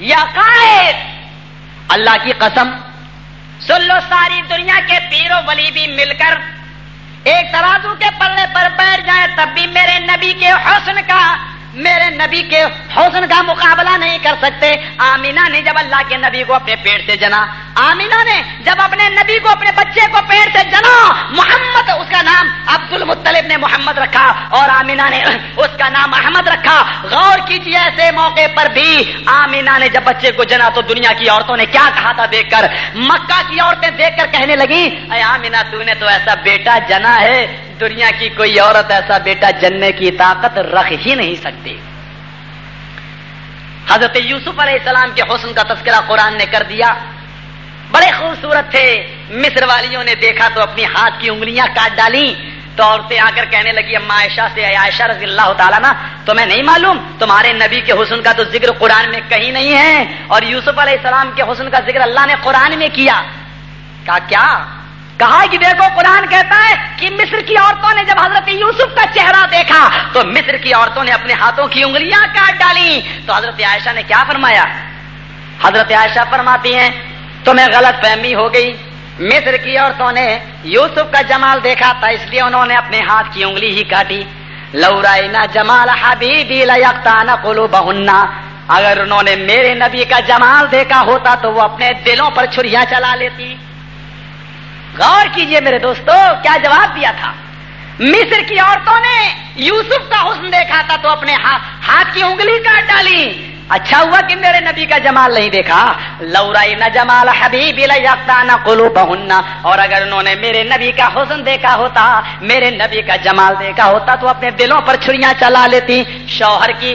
یا قائد اللہ کی قسم سن لو ساری دنیا کے پیرو ولی بھی مل کر ایک ترازو کے پلے پر بیٹھ جائے تب بھی میرے نبی کے حسن کا، میرے نبی کے حسن کا مقابلہ نہیں کر سکتے۔ آمینہ نے جب اللہ کے نبی کو اپنے پیٹ سے جنا۔ آمینہ نے جب اپنے نبی کو، اپنے بچے کو پیٹ سے جنا محمد، اس کا نام عبد المطلب نے محمد رکھا اور آمینہ نے اس کا نام احمد رکھا۔ غور کیجیے ایسے موقع پر بھی آمینہ نے جب بچے کو جنا تو دنیا کی عورتوں نے کیا کہا تھا دیکھ کر؟ مکہ کی عورتیں دیکھ کر کہنے لگی اے آمینہ، تو نے تو ایسا بیٹا جنا ہے، دنیا کی کوئی عورت ایسا بیٹا جننے کی طاقت رکھ ہی نہیں سکتی. حضرت یوسف علیہ السلام کے حسن کا تذکرہ قرآن نے کر دیا۔ بڑے خوبصورت تھے۔ مصر والیوں نے دیکھا تو اپنی ہاتھ کی انگلیاں کاٹ ڈالی۔ تو عورتیں آ کر کہنے لگی، اما عائشہ سے عائشہ رضی اللہ تعالیٰ نا تمہیں نہیں معلوم، تمہارے نبی کے حسن کا تو ذکر قرآن میں کہیں نہیں ہے۔ اور یوسف علیہ السلام کے حسن کا ذکر اللہ نے قرآن میں کیا۔ کہا کیا؟ کہا کہ دیکھو، قرآن کہتا ہے کہ مصر کی عورتوں نے جب حضرت یوسف کا چہرہ دیکھا، تو مصر کی عورتوں نے اپنے ہاتھوں کی انگلیاں کاٹ ڈالی۔ تو حضرت عائشہ نے کیا فرمایا؟ حضرت عائشہ فرماتی ہیں تمہیں غلط فہمی ہو گئی۔ مصر کی عورتوں نے یوسف کا جمال دیکھا تھا، اس لیے انہوں نے اپنے ہاتھ کی انگلی ہی کاٹی۔ لورائی نہ جمال حبیبی لکتا نہ کلو اگر انہوں نے میرے نبی کا جمال دیکھا ہوتا تو وہ اپنے دلوں پر چھریاں چلا لیتی۔ غور کیجیے میرے دوستو، کیا جواب دیا تھا؟ مصر کی عورتوں نے یوسف کا حسن دیکھا تھا تو اپنے ہاتھ کی انگلی کاٹ ڈالی۔ اچھا ہوا کہ میرے نبی کا جمال نہیں دیکھا؟ لورائی نہ جمال حبیب نہ کلو بہننا اور اگر انہوں نے میرے نبی کا حسن دیکھا ہوتا، میرے نبی کا جمال دیکھا ہوتا، تو اپنے دلوں پر چھڑیاں چلا لیتی۔ شوہر کی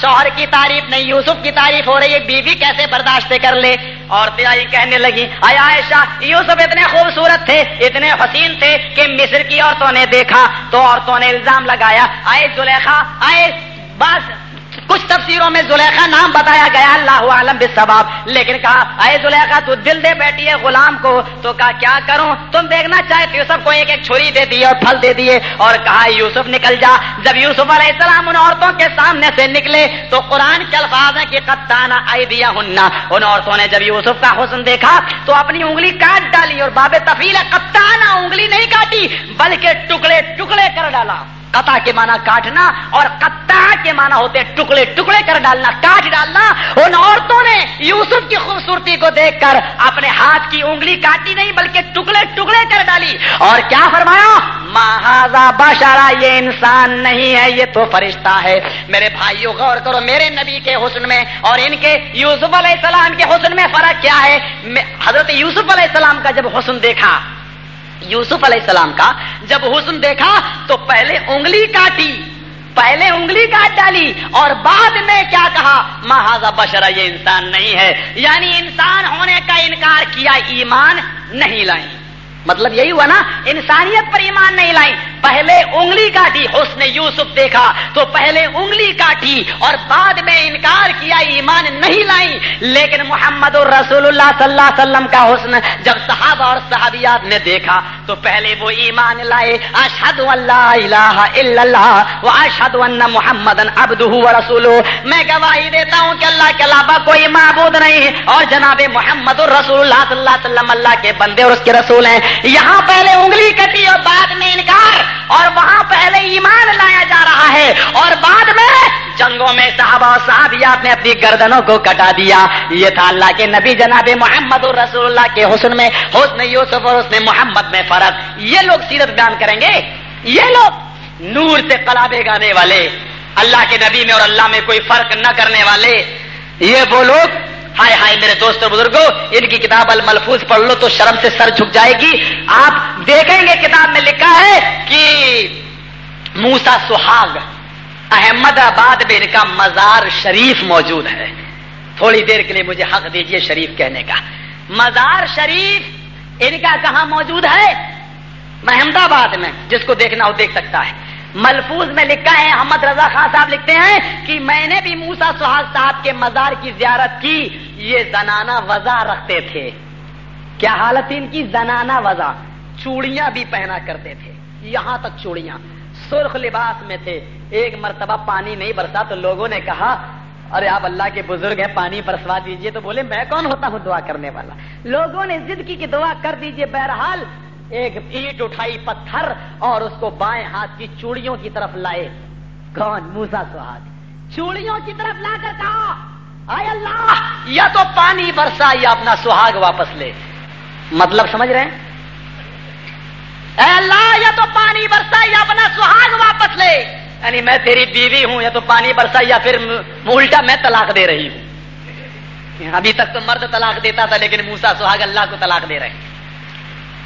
شوہر کی تعریف نہیں، یوسف کی تعریف ہو رہی ہے، بیوی کیسے برداشت کر لے؟ اور آئی کہنے لگی آیا عائشہ، یوسف اتنے خوبصورت تھے، اتنے حسین تھے کہ مصر کی عورتوں نے دیکھا، تو عورتوں نے الزام لگایا آئے زلیخا آئے بس کچھ تفسیروں میں زلیخا نام بتایا گیا، اللہ عالم بسباب لیکن کہا، اے زلیخا، تو دل دے بیٹھی ہے غلام کو۔ تو کہا، کیا کروں؟ تم دیکھنا چاہے یوسف کو ایک ایک چھری دے دی اور پھل دے دیے۔ اور کہا، یوسف نکل جا۔ جب یوسف علیہ السلام ان عورتوں کے سامنے سے نکلے، تو قرآن کے الفاظ ہے کہ کتانا آئی دیا ہننا ان عورتوں نے جب یوسف کا حسن دیکھا، تو اپنی انگلی کاٹ ڈالی اور باب تفیل کتانا انگلی نہیں کاٹی، بلکہ ٹکڑے ٹکڑے کر ڈالا۔ قطع کے معنی کاٹنا اور قطع کے معنی ہوتے ٹکڑے ٹکڑے کر ڈالنا، کاٹ ڈالنا۔ ان عورتوں نے یوسف کی خوبصورتی کو دیکھ کر اپنے ہاتھ کی انگلی کاٹی نہیں، بلکہ ٹکڑے ٹکڑے کر ڈالی۔ اور کیا فرمایا؟ مہاذا باشارا یہ انسان نہیں ہے، یہ تو فرشتہ ہے۔ میرے بھائیوں غور کرو، میرے نبی کے حسن میں اور ان کے یوسف علیہ السلام کے حسن میں فرق کیا ہے؟ حضرت یوسف علیہ السلام کا جب حسن دیکھا یوسف علیہ السلام کا، جب حسن دیکھا تو پہلے انگلی کاٹی، پہلے انگلی کاٹ ڈالی اور بعد میں کیا کہا؟ محاذہ بشرا یہ انسان نہیں ہے۔ یعنی انسان ہونے کا انکار کیا، ایمان نہیں لائی مطلب یہی ہوا نا، انسانیت پر ایمان نہیں لائیں۔ پہلے انگلی کاٹی حسن یوسف دیکھا تو پہلے انگلی کاٹی اور بعد میں انکار کیا، ایمان نہیں لائی۔ لیکن محمد الرسول اللہ صلی اللہ علیہ وسلم کا حسن جب صحابہ اور صحابیات نے دیکھا تو پہلے وہ ایمان لائے۔ اشد اللہ الہ الا اللہ و اشد محمد ابد رسول میں گواہی دیتا ہوں کہ اللہ کے علاوہ کوئی معبود نہیں۔ اور جناب محمد الرسول اللہ صلی اللہ علیہ وسلم اللہ کے بندے اور اس کے رسول ہیں۔ یہاں پہلے انگلی کٹی اور بعد میں انکار۔ اور وہاں پہلے ایمان لایا جا رہا ہے۔ اور بعد میں جنگوں میں صحابہ و صحابیات نے اپنی گردنوں کو کٹا دیا۔ یہ تھا اللہ کے نبی جناب محمد الرسول اللہ کے حسن میں، حسن یوسف اور حسن محمد میں فرق۔ یہ لوگ سیرت بیان کریں گے۔ یہ لوگ نور سے کلابے گانے والے۔ اللہ کے نبی میں اور اللہ میں کوئی فرق نہ کرنے والے۔ یہ وہ لوگ ہائے ہائے میرے دوست اور بزرگوں، ان کی کتاب الملفوظ پڑھ لو تو شرم سے سر جھک جائے گی۔ آپ دیکھیں گے کتاب میں لکھا ہے کہ موسا سہاگ، احمد آباد میں ان کا مزار شریف موجود ہے۔ تھوڑی دیر کے لیے مجھے حق دیجیے شریف کہنے کا۔ مزار شریف ان کا کہاں موجود ہے؟ احمد آباد میں، جس کو دیکھنا ہو دیکھ سکتا ہے۔ ملفوظ میں لکھا ہے، احمد رضا خان صاحب لکھتے ہیں کہ میں نے بھی موسا سہاگ صاحب کے مزار کی زیارت کی، یہ زنانہ وضع رکھتے تھے۔ کیا حالت ان کی؟ زنانہ وضع۔ چوڑیاں بھی پہنا کرتے تھے۔ یہاں تک چوڑیاں۔ سرخ لباس میں تھے۔ ایک مرتبہ پانی نہیں برسا تو لوگوں نے کہا، ارے آپ اللہ کے بزرگ ہیں، پانی برسوا دیجیے۔ تو بولے، میں کون ہوتا ہوں دعا کرنے والا؟ لوگوں نے ضد کی کہ دعا کر دیجیے۔ بہرحال ایک اینٹ اٹھائی پتھر اور اس کو بائیں ہاتھ کی چوڑیوں کی طرف لائے۔ کون؟ موسا سہاگ چوڑیوں کی طرف لا کر کہا آئے اللہ! یا تو پانی برسا یا اپنا سہاگ واپس لے۔ مطلب سمجھ رہے ہیں؟ اے اللہ! یا تو پانی برسا یا اپنا سہاگ واپس لے۔ یعنی میں تیری بیوی ہوں، یا تو پانی برسا یا پھر الٹا میں طلاق دے رہی ہوں۔ ابھی تک تو مرد طلاق دیتا تھا، لیکن موسا سہاگ اللہ کو طلاق دے رہے ہیں۔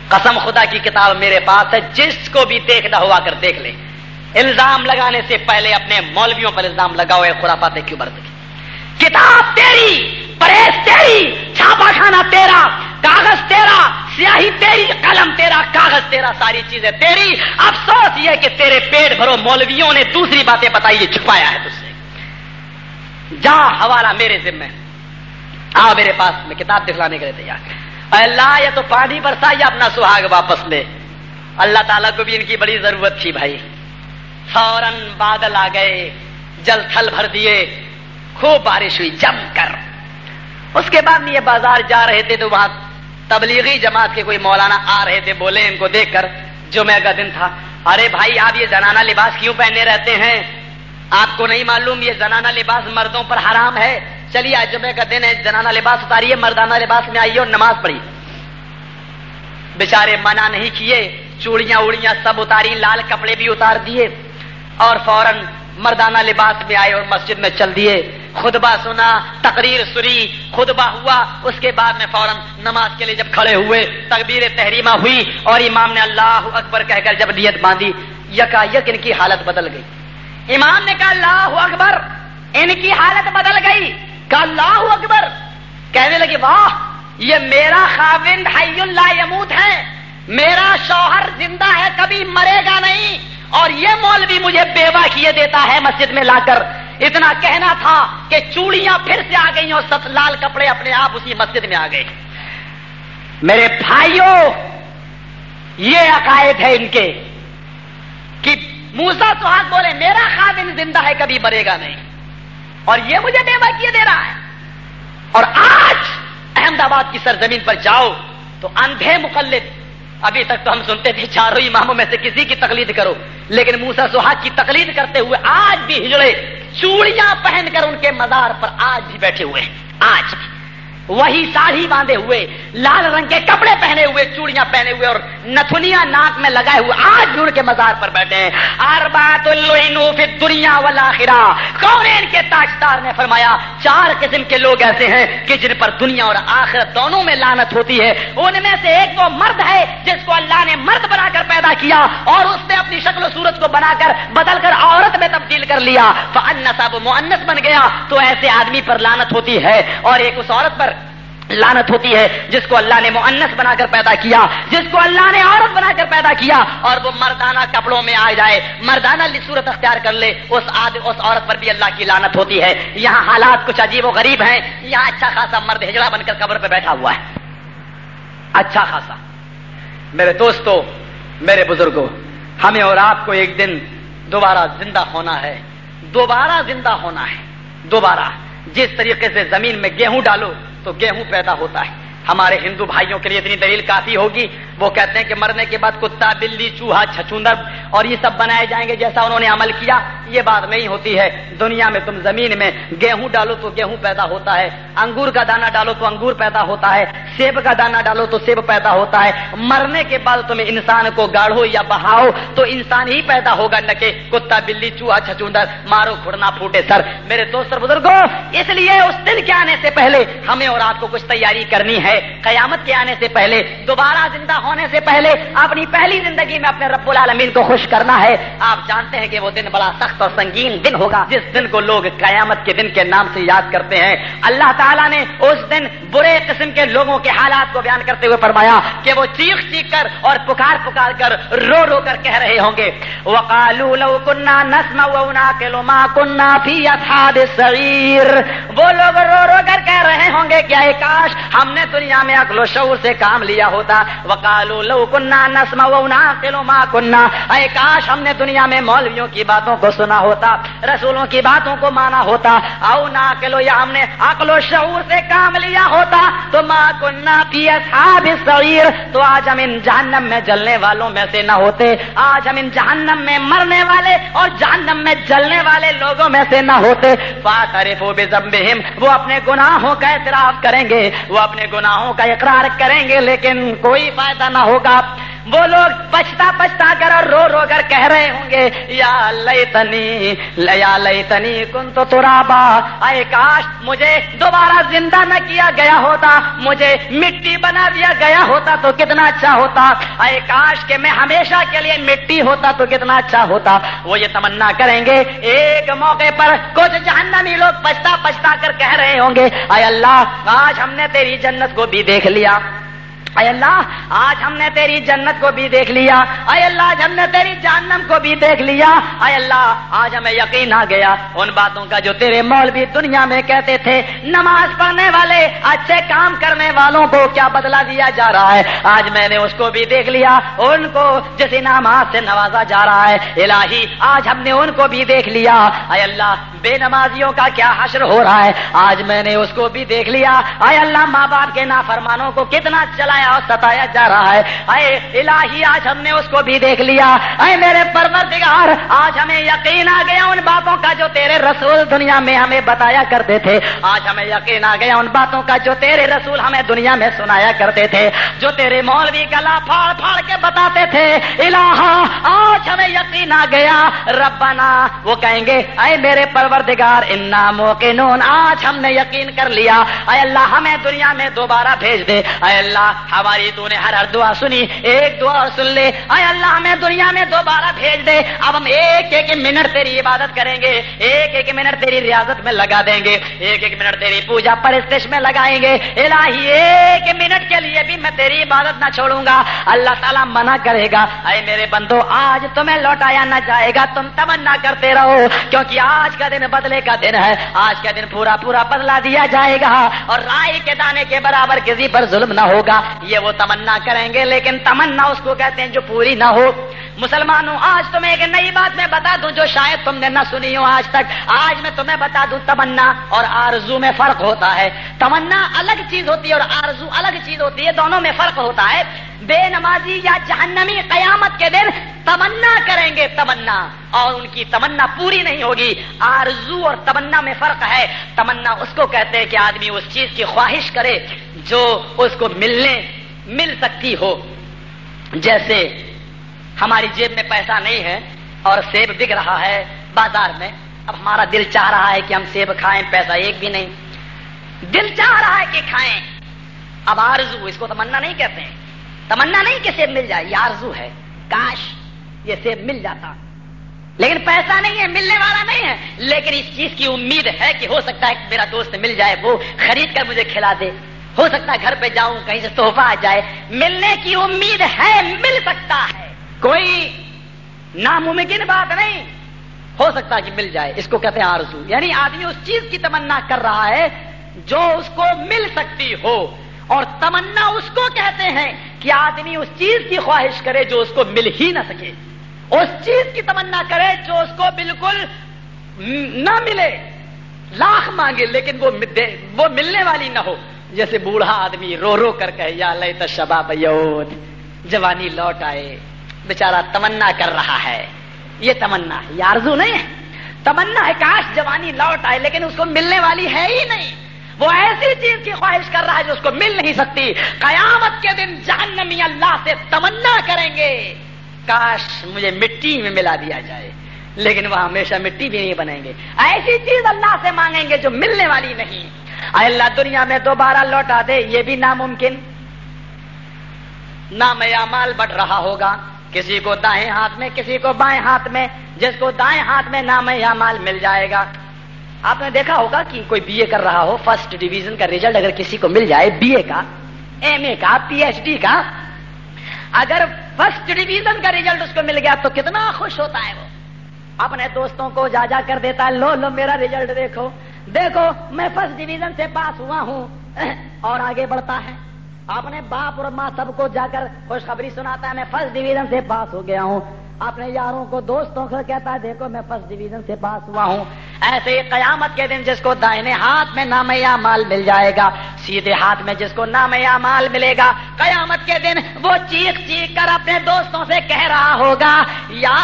قسم خدا کی کتاب میرے پاس ہے، جس کو بھی دیکھنا ہوا کر دیکھ لے۔ الزام لگانے سے پہلے اپنے مولویوں پر الزام لگاؤ خرافات کیوں برت کی۔ کتاب تیری پریس تیری چھاپا کھانا تیرا، کاغذ تیرا، سیاہی تیری، قلم تیرا، کاغذ تیرا، ساری چیزیں تیری۔ افسوس یہ کہ تیرے پیٹ بھرو مولویوں نے دوسری باتیں بتائی، یہ چھپایا ہے تجھ سے۔ جا، حوالہ میرے ذمے آ میرے پاس، میں کتاب دکھلانے کے لیے تیار۔ اللہ یا تو پانی برسا یا اپنا سہاگ واپس لے۔ اللہ تعالیٰ کو بھی ان کی بڑی ضرورت تھی بھائی۔ فوراً بادل آ گئے، جل تھل بھر دیے، خوب بارش ہوئی، جم کر۔ اس کے بعد یہ بازار جا رہے تھے تو وہاں تبلیغی جماعت کے کوئی مولانا آ رہے تھے، بولے ان کو دیکھ کر جمعہ کا دن تھا۔ ارے بھائی، آپ یہ زنانہ لباس کیوں پہنے رہتے ہیں؟ آپ کو نہیں معلوم یہ زنانہ لباس مردوں پر حرام ہے؟ چلیے، آج جمعہ کا دن ہے زنانہ لباس اتاریے مردانہ لباس میں آئیے اور نماز پڑھی۔ بےچارے منع نہیں کیے، چوڑیاں اڑیاں سب اتاری، لال کپڑے بھی اتار دیے اور فوراً مردانہ لباس میں آئے اور مسجد میں چل دیے۔ خطبہ سنا، تقریر سنی، خطبہ ہوا۔ اس کے بعد میں فوراً نماز کے لیے جب کھڑے ہوئے، تقبیر تحریمہ ہوئی اور امام نے اللہ اکبر کہہ کر جب نیت باندھی یکا یک ان کی حالت بدل گئی۔ امام نے کہا، اللہ اکبر، ان کی حالت بدل گئی۔ کہا اللہ اکبر کہنے لگی واہ، یہ میرا خاوند حی اللہ یموت ہے، میرا شوہر زندہ ہے، کبھی مرے گا نہیں، اور یہ مولوی مجھے بیوہ کیے دیتا ہے مسجد میں لا کر۔ اتنا کہنا تھا کہ چوڑیاں پھر سے آ گئی اور ست لال کپڑے اپنے آپ اسی مسجد میں آ گئے۔ میرے بھائیوں، یہ عقائد ہے ان کے کہ موسا سہاگ بولے، میرا خادم زندہ ہے، کبھی مرے گا نہیں۔ اور یہ مجھے بے کیے دے رہا ہے۔ اور آج احمد آباد کی سرزمین پر جاؤ تو اندھے مقلد، ابھی تک تو ہم سنتے تھے چاروں اماموں میں سے کسی کی تقلید کرو، لیکن موسا سہاگ کی تقلید کرتے ہوئے آج بھی ہجڑے، چوڑیاں پہن کر ان کے مزار پر آج بھی بیٹھے ہوئے ہیں۔ آج بھی وہی ساڑھی باندھے ہوئے، لال رنگ کے کپڑے پہنے ہوئے، چوڑیاں پہنے ہوئے اور نتھنیاں ناک میں لگائے ہوئے، آج بھی ان کے مزار پر بیٹھے ہیں۔ اربات دنیا والا خرا کون ان کے تاجدار نے فرمایا، چار قسم کے لوگ ایسے ہیں کہ جن پر دنیا اور آخرت دونوں میں لانت ہوتی ہے۔ ان میں سے ایک وہ مرد ہے جس کو اللہ نے مرد بنا کر پیدا کیا اور اس نے اپنی شکل و صورت کو بنا کر بدل کر عورت میں تبدیل کر لیا۔ فن صاحب معنس بن گیا۔ تو ایسے آدمی پر لانت ہوتی ہے اور ایک اس عورت پر لانت ہوتی ہے، جس کو اللہ نے معنس بنا کر پیدا کیا، جس کو اللہ نے عورت بنا کر پیدا کیا، اور وہ مردانہ کپڑوں میں آ جائے، مردانہ صورت اختیار کر لے، اس آد، اس عورت پر بھی اللہ کی لانت ہوتی ہے۔ یہاں حالات کچھ عجیب و غریب ہیں۔ یہاں اچھا خاصا مرد ہجڑا بن کر قبر پہ بیٹھا ہوا ہے۔ اچھا خاصا۔ میرے دوستو، میرے بزرگوں ہمیں اور آپ کو ایک دن دوبارہ زندہ ہونا ہے۔ دوبارہ زندہ ہونا ہے۔ دوبارہ جس طریقے سے زمین میں گیہوں ڈالو تو گیہوں پیدا ہوتا ہے۔ ہمارے ہندو بھائیوں کے لیے اتنی دلیل کافی ہوگی۔ وہ کہتے ہیں کہ مرنے کے بعد کتا، بلی، چوہا، چھچوندر اور یہ سب بنائے جائیں گے جیسا انہوں نے عمل کیا۔ یہ بات نہیں ہوتی ہے۔ دنیا میں تم زمین میں گیہوں ڈالو تو گیہوں پیدا ہوتا ہے۔ انگور کا دانا ڈالو تو انگور پیدا ہوتا ہے۔ سیب کا دانا ڈالو تو سیب پیدا ہوتا ہے۔ مرنے کے بعد تم انسان کو گاڑو یا بہاؤ تو انسان ہی پیدا ہوگا نہ کہ کتا، بلی، چوہا، چھچوندر، مارو کھڑنا پھوٹے، سر۔ میرے دوست بزرگوں، اس لیے اس دن کے آنے سے پہلے ہمیں اور آپ کو کچھ تیاری کرنی ہے۔ قیامت کے آنے سے پہلے، دوبارہ زندہ ہونے سے پہلے، اپنی پہلی زندگی میں اپنے رب العالمین کو خوش کرنا ہے۔ آپ جانتے ہیں کہ وہ دن بڑا سخت اور سنگین دن ہوگا، جس دن کو لوگ قیامت کے دن کے نام سے یاد کرتے ہیں۔ اللہ تعالیٰ نے اس دن برے قسم کے لوگوں کے حالات کو بیان کرتے ہوئے فرمایا کہ وہ چیخ چیخ کر اور پکار پکار کر رو رو کر کہہ رہے ہوں گے۔ وکالو لو کنہ نسم ونا کے لو ماں کنہ فی وہ لوگ رو رو کر کہہ رہے ہوں گے، کیا کاش، ہم نے دنیا میں اکلو شعور سے کام لیا ہوتا۔ وکالو لو کنہ نسم کلو ماں کنہ اے کاش ہم نے دنیا میں مولویوں کی باتوں کو سنا ہوتا، رسولوں کی باتوں کو مانا ہوتا۔ او نہ یا ہم نے اکلو شعور سے کام لیا ہوتا۔ تو ماں کنہ پی اصحاب سعیر تو آج ہم ان جہنم میں جلنے والوں میں سے نہ ہوتے۔ آج ہم ان جہنم میں مرنے والے اور جہنم میں جلنے والے لوگوں میں سے نہ ہوتے۔ فاترف بے وہ اپنے گناہوں کا اعتراف کریں گے۔ وہ اپنے گناہوں کا اقرار کریں گے لیکن کوئی فائدہ نہ ہوگا۔ وہ لوگ پچھتا پچھتا کر اور رو رو کر کہہ رہے ہوں گے، یا لئی تنی لیا لئی تنی کن تو ترابا۔ اے کاش مجھے دوبارہ زندہ نہ کیا گیا ہوتا، مجھے مٹی بنا دیا گیا ہوتا تو کتنا اچھا ہوتا۔ اے کاش کہ میں ہمیشہ کے لیے مٹی ہوتا تو کتنا اچھا ہوتا۔ وہ یہ تمنا کریں گے، ایک موقع پر کچھ جہنمی لوگ پچھتا پچھتا کر کہہ رہے ہوں گے، اے اللہ آج ہم نے تیری جنت کو بھی دیکھ لیا۔ اے اللہ، آج ہم نے تیری جنت کو بھی دیکھ لیا۔ اے اللہ، آج ہم نے تیری جہنم کو بھی دیکھ لیا۔ اے اللہ، آج ہمیں یقین آ گیا ان باتوں کا جو تیرے مول بھی دنیا میں کہتے تھے۔ نماز پڑھنے والے، اچھے کام کرنے والوں کو کیا بدلا دیا جا رہا ہے؟ آج میں نے اس کو بھی دیکھ لیا، ان کو جس انعامات سے نوازا جا رہا ہے۔ الہی، آج ہم نے ان کو بھی دیکھ لیا۔ اے اللہ بے نمازیوں کا کیا حشر ہو رہا ہے؟ آج میں نے اس کو بھی دیکھ لیا۔ اے اللہ ماں باپ کے نافرمانوں کو کتنا چلایا اور ستایا جا رہا ہے۔ اے الہی، آج ہم نے اس کو بھی دیکھ لیا۔ اے میرے پروردگار، آج ہمیں یقین آ گیا ان باتوں کا جو تیرے رسول دنیا میں ہمیں بتایا کرتے تھے۔ آج ہمیں یقین آ گیا ان باتوں کا جو تیرے رسول ہمیں دنیا میں سنایا کرتے تھے۔ جو تیرے مولوی گلا پھاڑ پھاڑ کے بتاتے تھے۔ الہ آج ہمیں یقین آ گیا۔ ربنا، وہ کہیں گے اے میرے پر پروردگار، انا موقنون، آج ہم نے یقین کر لیا۔ اے اللہ، ہمیں دنیا میں دوبارہ بھیج دے۔ اے اللہ، ہماری تو نے ہر ہر دعا سنی، ایک دعا سن لے۔ اے اللہ، ہمیں دنیا میں دوبارہ بھیج دے۔ اب ہم ایک ایک منٹ تیری عبادت کریں گے، ایک ایک منٹ تیری ریاضت میں لگا دیں گے، ایک ایک منٹ تیری پوجا پرستش میں لگائیں گے۔ الہی، ایک منٹ کے لیے بھی میں تیری عبادت نہ چھوڑوں گا۔ اللہ تعالیٰ منع کرے گا۔ اے میرے بندو، آج تمہیں لوٹایا نہ جائے گا، تم تمنا کرتے رہو، کیونکہ آج کا دن بدلے کا دن ہے۔ آج کا دن پورا پورا بدلا دیا جائے گا اور رائے کے دانے کے برابر کسی پر ظلم نہ ہوگا۔ یہ وہ تمنا کریں گے، لیکن تمنا اس کو کہتے ہیں جو پوری نہ ہو۔ مسلمانوں، آج تمہیں ایک نئی بات میں بتا دوں جو شاید تم نے نہ سنی ہو آج تک۔ آج میں تمہیں بتا دوں تمنا اور آرزو میں فرق ہوتا ہے۔ تمنا الگ چیز ہوتی ہے اور آرزو الگ چیز ہوتی ہے، دونوں میں فرق ہوتا ہے۔ بے نمازی یا جہنمی قیامت کے دن تمنا کریں گے تمنا اور ان کی تمنا پوری نہیں ہوگی۔ آرزو اور تمنا میں فرق ہے۔ تمنا اس کو کہتے ہیں کہ آدمی اس چیز کی خواہش کرے جو اس کو ملنے، مل سکتی ہو۔ جیسے ہماری جیب میں پیسہ نہیں ہے اور سیب بک رہا ہے بازار میں۔ اب ہمارا دل چاہ رہا ہے کہ ہم سیب کھائیں، پیسہ ایک بھی نہیں۔ دل چاہ رہا ہے کہ کھائیں۔ اب آرزو، اس کو تمنا نہیں کہتے ہیں۔ تمنا نہیں کہ سیب مل جائے، یہ آرزو ہے۔ کاش یہ سیب مل جاتا۔ لیکن پیسہ نہیں ہے، ملنے والا نہیں ہے۔ لیکن اس چیز کی امید ہے کہ ہو سکتا ہے کہ میرا دوست مل جائے، وہ خرید کر مجھے کھلا دے۔ ہو سکتا ہے گھر پہ جاؤں، کہیں سے تحفہ آ جائے۔ ملنے کی امید ہے، مل سکتا ہے۔ کوئی ناممکن بات نہیں۔ ہو سکتا کہ مل جائے، اس کو کہتے ہیں آرزو۔ یعنی آدمی اس چیز کی تمنا کر رہا ہے جو اس کو مل سکتی ہو۔ اور تمنا اس کو کہتے ہیں کہ آدمی اس چیز کی خواہش کرے جو اس کو مل ہی نہ سکے۔ اس چیز کی تمنا کرے جو اس کو بالکل نہ ملے۔ لاکھ مانگے لیکن وہ وہ ملنے والی نہ ہو۔ جیسے بوڑھا آدمی رو رو کر کہ یا لئی تو شباب جوانی لوٹ آئے۔ بیچارہ تمنا کر رہا ہے۔ یہ تمنا ہے۔ یہ آرزو نہیں ہے۔ تمنا ہے، کاش جوانی لوٹ آئے، لیکن اس کو ملنے والی ہے ہی نہیں۔ وہ ایسی چیز کی خواہش کر رہا ہے جو اس کو مل نہیں سکتی۔ قیامت کے دن جہنمی اللہ سے تمنا کریں گے۔ کاش مجھے مٹی میں ملا دیا جائے، لیکن وہ ہمیشہ مٹی بھی نہیں بنیں گے۔ ایسی چیز اللہ سے مانگیں گے جو ملنے والی نہیں۔ اللہ، دنیا میں دوبارہ لوٹا دے، یہ بھی ناممکن۔ نام مال بڑھ رہا ہوگا۔ کسی کو دائیں ہاتھ میں، کسی کو بائیں ہاتھ میں، جس کو دائیں ہاتھ میں نام مال مل جائے گا۔ آپ نے دیکھا ہوگا کہ کوئی بی اے کر رہا ہو فرسٹ ڈویژن کا ریزلٹ اگر کسی کو مل جائے، بی اے کا، ایم اے کا، پی ایچ ڈی کا، اگر فرسٹ ڈویژن کا ریزلٹ اس کو مل گیا تو کتنا خوش ہوتا ہے وہ۔ اپنے دوستوں کو جا جا کر دیتا ہے، لو لو، میرا ریزلٹ دیکھو۔ دیکھو، میں فرسٹ ڈویژن سے پاس ہوا ہوں، اور آگے بڑھتا ہے۔ اپنے باپ اور ماں سب کو جا کر خوشخبری سناتا ہے، میں فرسٹ ڈویژن سے پاس ہو گیا ہوں۔ اپنے یاروں کو، دوستوں کو کہتا ہے، دیکھو میں فرسٹ ڈویژن سے پاس ہوا ہوں۔ ایسے ہی قیامت کے دن جس کو دائنے ہاتھ میں نام یا مال مل جائے گا، سیدھے ہاتھ میں جس کو نام یا مال ملے گا، قیامت کے دن وہ چیخ چیخ کر اپنے دوستوں سے کہہ رہا ہوگا، یا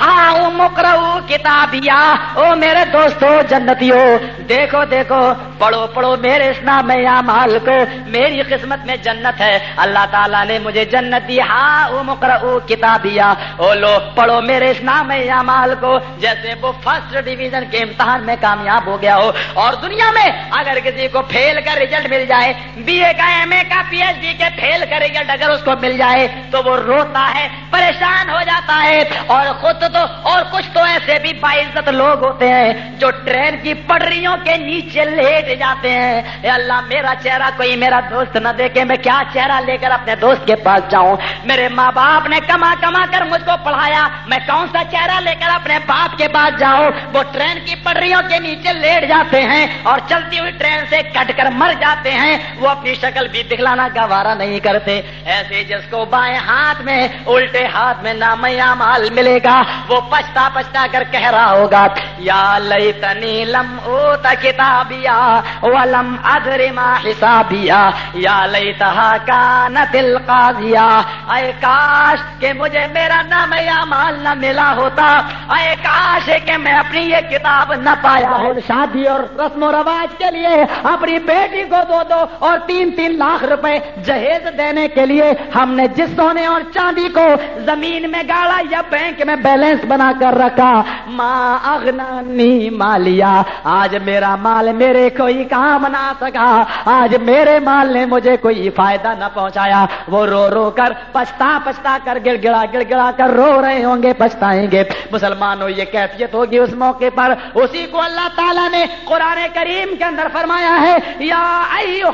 ہاں مکرو کتابیا او میرے دوستو جنتیو، دیکھو دیکھو پڑھو پڑھو، میرے اس نام یا مال کو میری قسمت میں جنت ہے۔ اللہ تعالیٰ نے مجھے جنت دی ہاں مکرو کتابیا او لو، پڑھو، میرے اس نام یا مال کو جیسے وہ فرسٹ ڈویژن کے امتحان میں کامیاب ہو گیا ہو۔ اور دنیا میں اگر کسی کو فیل کا ریزلٹ مل جائے بی اے کا ایم اے کا پی ایچ ڈی کے فیل کا ریزلٹ اگر اس کو مل جائے، تو وہ روتا ہے، پریشان ہو جاتا ہے۔ اور خود تو، اور کچھ تو ایسے بھی باعزت لوگ ہوتے ہیں جو ٹرین کی پٹریوں کے نیچے لیٹ جاتے ہیں۔ اے اللہ، میرا چہرہ کوئی میرا دوست نہ دیکھے، میں کیا چہرہ لے کر اپنے دوست کے پاس جاؤں؟ میرے ماں باپ نے کما کما کر مجھ کو پڑھایا۔ میں کون سا چہرہ لے کر اپنے باپ کے پاس جاؤں؟ وہ ٹرین کی پٹریوں کے نیچے لیٹ جاتے ہیں اور چلتی ہوئی ٹرین سے کٹ کر مر جاتے ہیں۔ وہ اپنی شکل بھی دکھلانا گوارا نہیں کرتے۔ ایسے جس کو بائیں ہاتھ میں، الٹے ہاتھ میں نامیا مال ملے گا، وہ پچھتا پچھتا کر کہہ رہا ہوگا، یا لئی تنی لم او کتابیا ولم ادرما حسابیا، یا لئی تہا کا اے کاش کہ مجھے میرا نام یا مال نہ ملا ہوتا، اے کاش کہ میں اپنی یہ کتاب نہ پایا ہوں۔ شادی اور رسم و رواج کے لیے اپنی بیٹی کو دو دو اور تین تین لاکھ روپے جہیز دینے کے لیے ہم نے جس سونے اور چاندی کو زمین میں گاڑا یا بینک میں بیلنس بنا کر رکھا ماں اگنانی مالیا، آج میرا مال میرے کو کوئی کام نہ سکا۔ آج میرے مال نے مجھے کوئی فائدہ نہ پہنچایا۔ وہ رو رو کر پچھتا پچھتا کر گڑ گڑا گڑ گڑا کر رو رہے ہوں گے، پچھتائیں گے۔ مسلمانوں، یہ کیفیت ہوگی اس موقع پر۔ اسی کو اللہ تعالیٰ نے قرآن کریم کے اندر فرمایا ہے، یا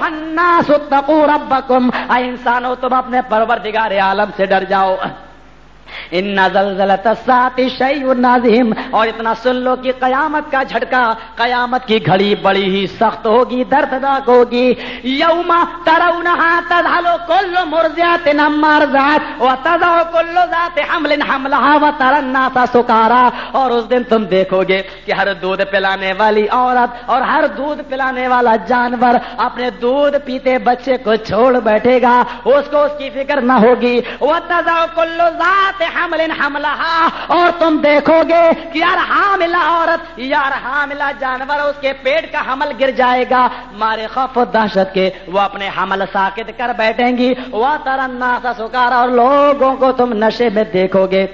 الناس اتقوا ربکم۔ اے انسانوں، تم اپنے پروردگار عالم سے ڈر جاؤ۔ ان نزل شعی نازم اور اتنا سن لو کہ قیامت کا جھٹکا، قیامت کی گھڑی بڑی ہی سخت ہوگی، دردناک ہوگی۔ یوما ترونہا تذہلو کل مرزیات نمارزات و تذہو کل ذات حمل حملہا و ترنا سا سکارا اور اس دن تم دیکھو گے کہ ہر دودھ پلانے والی عورت اور ہر دودھ پلانے والا جانور اپنے دودھ پیتے بچے کو چھوڑ بیٹھے گا۔ اس کو اس کی فکر نہ ہوگی۔ وہ تذہو کل ذات حمل حملہ اور تم دیکھو گے کہ یار حاملہ عورت، یار حاملہ جانور، اس کے پیٹ کا حمل گر جائے گا۔ مارے خوف و دہشت کے وہ اپنے حمل ساکت کر بیٹھیں گی۔ وہ ترنا سا سکارا اور لوگوں کو تم نشے میں دیکھو گے۔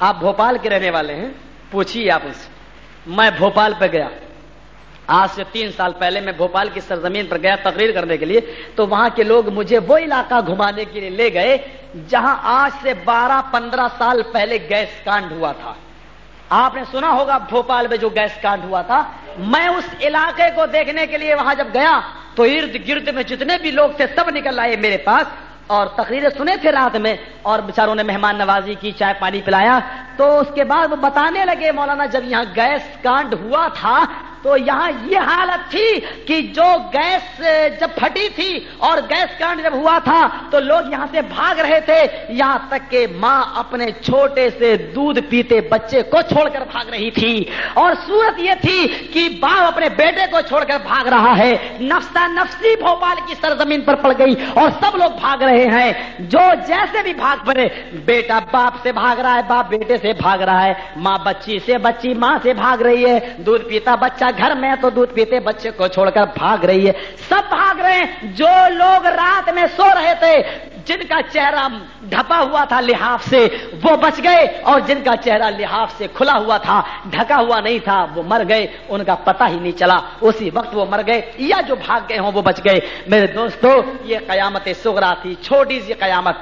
آپ بھوپال کے رہنے والے ہیں؟ پوچھیے آپ اس میں بھوپال پہ گیا۔ آج سے تین سال پہلے میں بھوپال کی سرزمین پر گیا تقریر کرنے کے لیے، تو وہاں کے لوگ مجھے وہ علاقہ گھمانے کے لیے لے گئے جہاں آج سے بارہ پندرہ سال پہلے گیس کانڈ ہوا تھا۔ آپ نے سنا ہوگا بھوپال میں جو گیس کانڈ ہوا تھا۔ میں اس علاقے کو دیکھنے کے لیے وہاں جب گیا، تو ارد گرد میں جتنے بھی لوگ تھے سب نکل آئے میرے پاس اور تقریریں سنے تھے رات میں اور بیچاروں نے مہمان نوازی کی، چائے پانی پلایا۔ تو اس کے بعد وہ بتانے لگے، مولانا جب یہاں گیس کانڈ ہوا تھا تو یہاں یہ حالت تھی کہ جو گیس، جب پھٹی تھی اور گیس کانڈ جب ہوا تھا تو لوگ یہاں سے بھاگ رہے تھے۔ یہاں تک کہ ماں اپنے چھوٹے سے دودھ پیتے بچے کو چھوڑ کر بھاگ رہی تھی۔ اور صورت یہ تھی کہ باپ اپنے بیٹے کو چھوڑ کر بھاگ رہا ہے۔ نفسا نفسی بھوپال کی سرزمین پر پڑ گئی اور سب لوگ بھاگ رہے ہیں۔ جو جیسے بھی بھاگ پڑے، بیٹا باپ سے بھاگ رہا ہے، باپ بیٹے سے بھاگ رہا ہے۔ ماں بچی سے بچی، ماں سے بھاگ رہی ہے۔ دودھ پیتا بچہ گھر میں تو دودھ پیتے بچے کو چھوڑ کر بھاگ رہی ہے۔ سب بھاگ رہے ہیں۔ جو لوگ رات میں سو رہے تھے، جن کا چہرہ ڈھپا ہوا تھا لحاف سے، وہ بچ گئے اور جن کا چہرہ لحاف سے کھلا ہوا تھا، ڈھکا ہوا نہیں تھا، وہ مر گئے۔ ان کا پتہ ہی نہیں چلا۔ اسی وقت وہ مر گئے۔ یا جو بھاگ گئے ہوں، وہ بچ گئے۔ میرے دوستو، یہ قیامت سگرا تھی، چھوٹی سی قیامت۔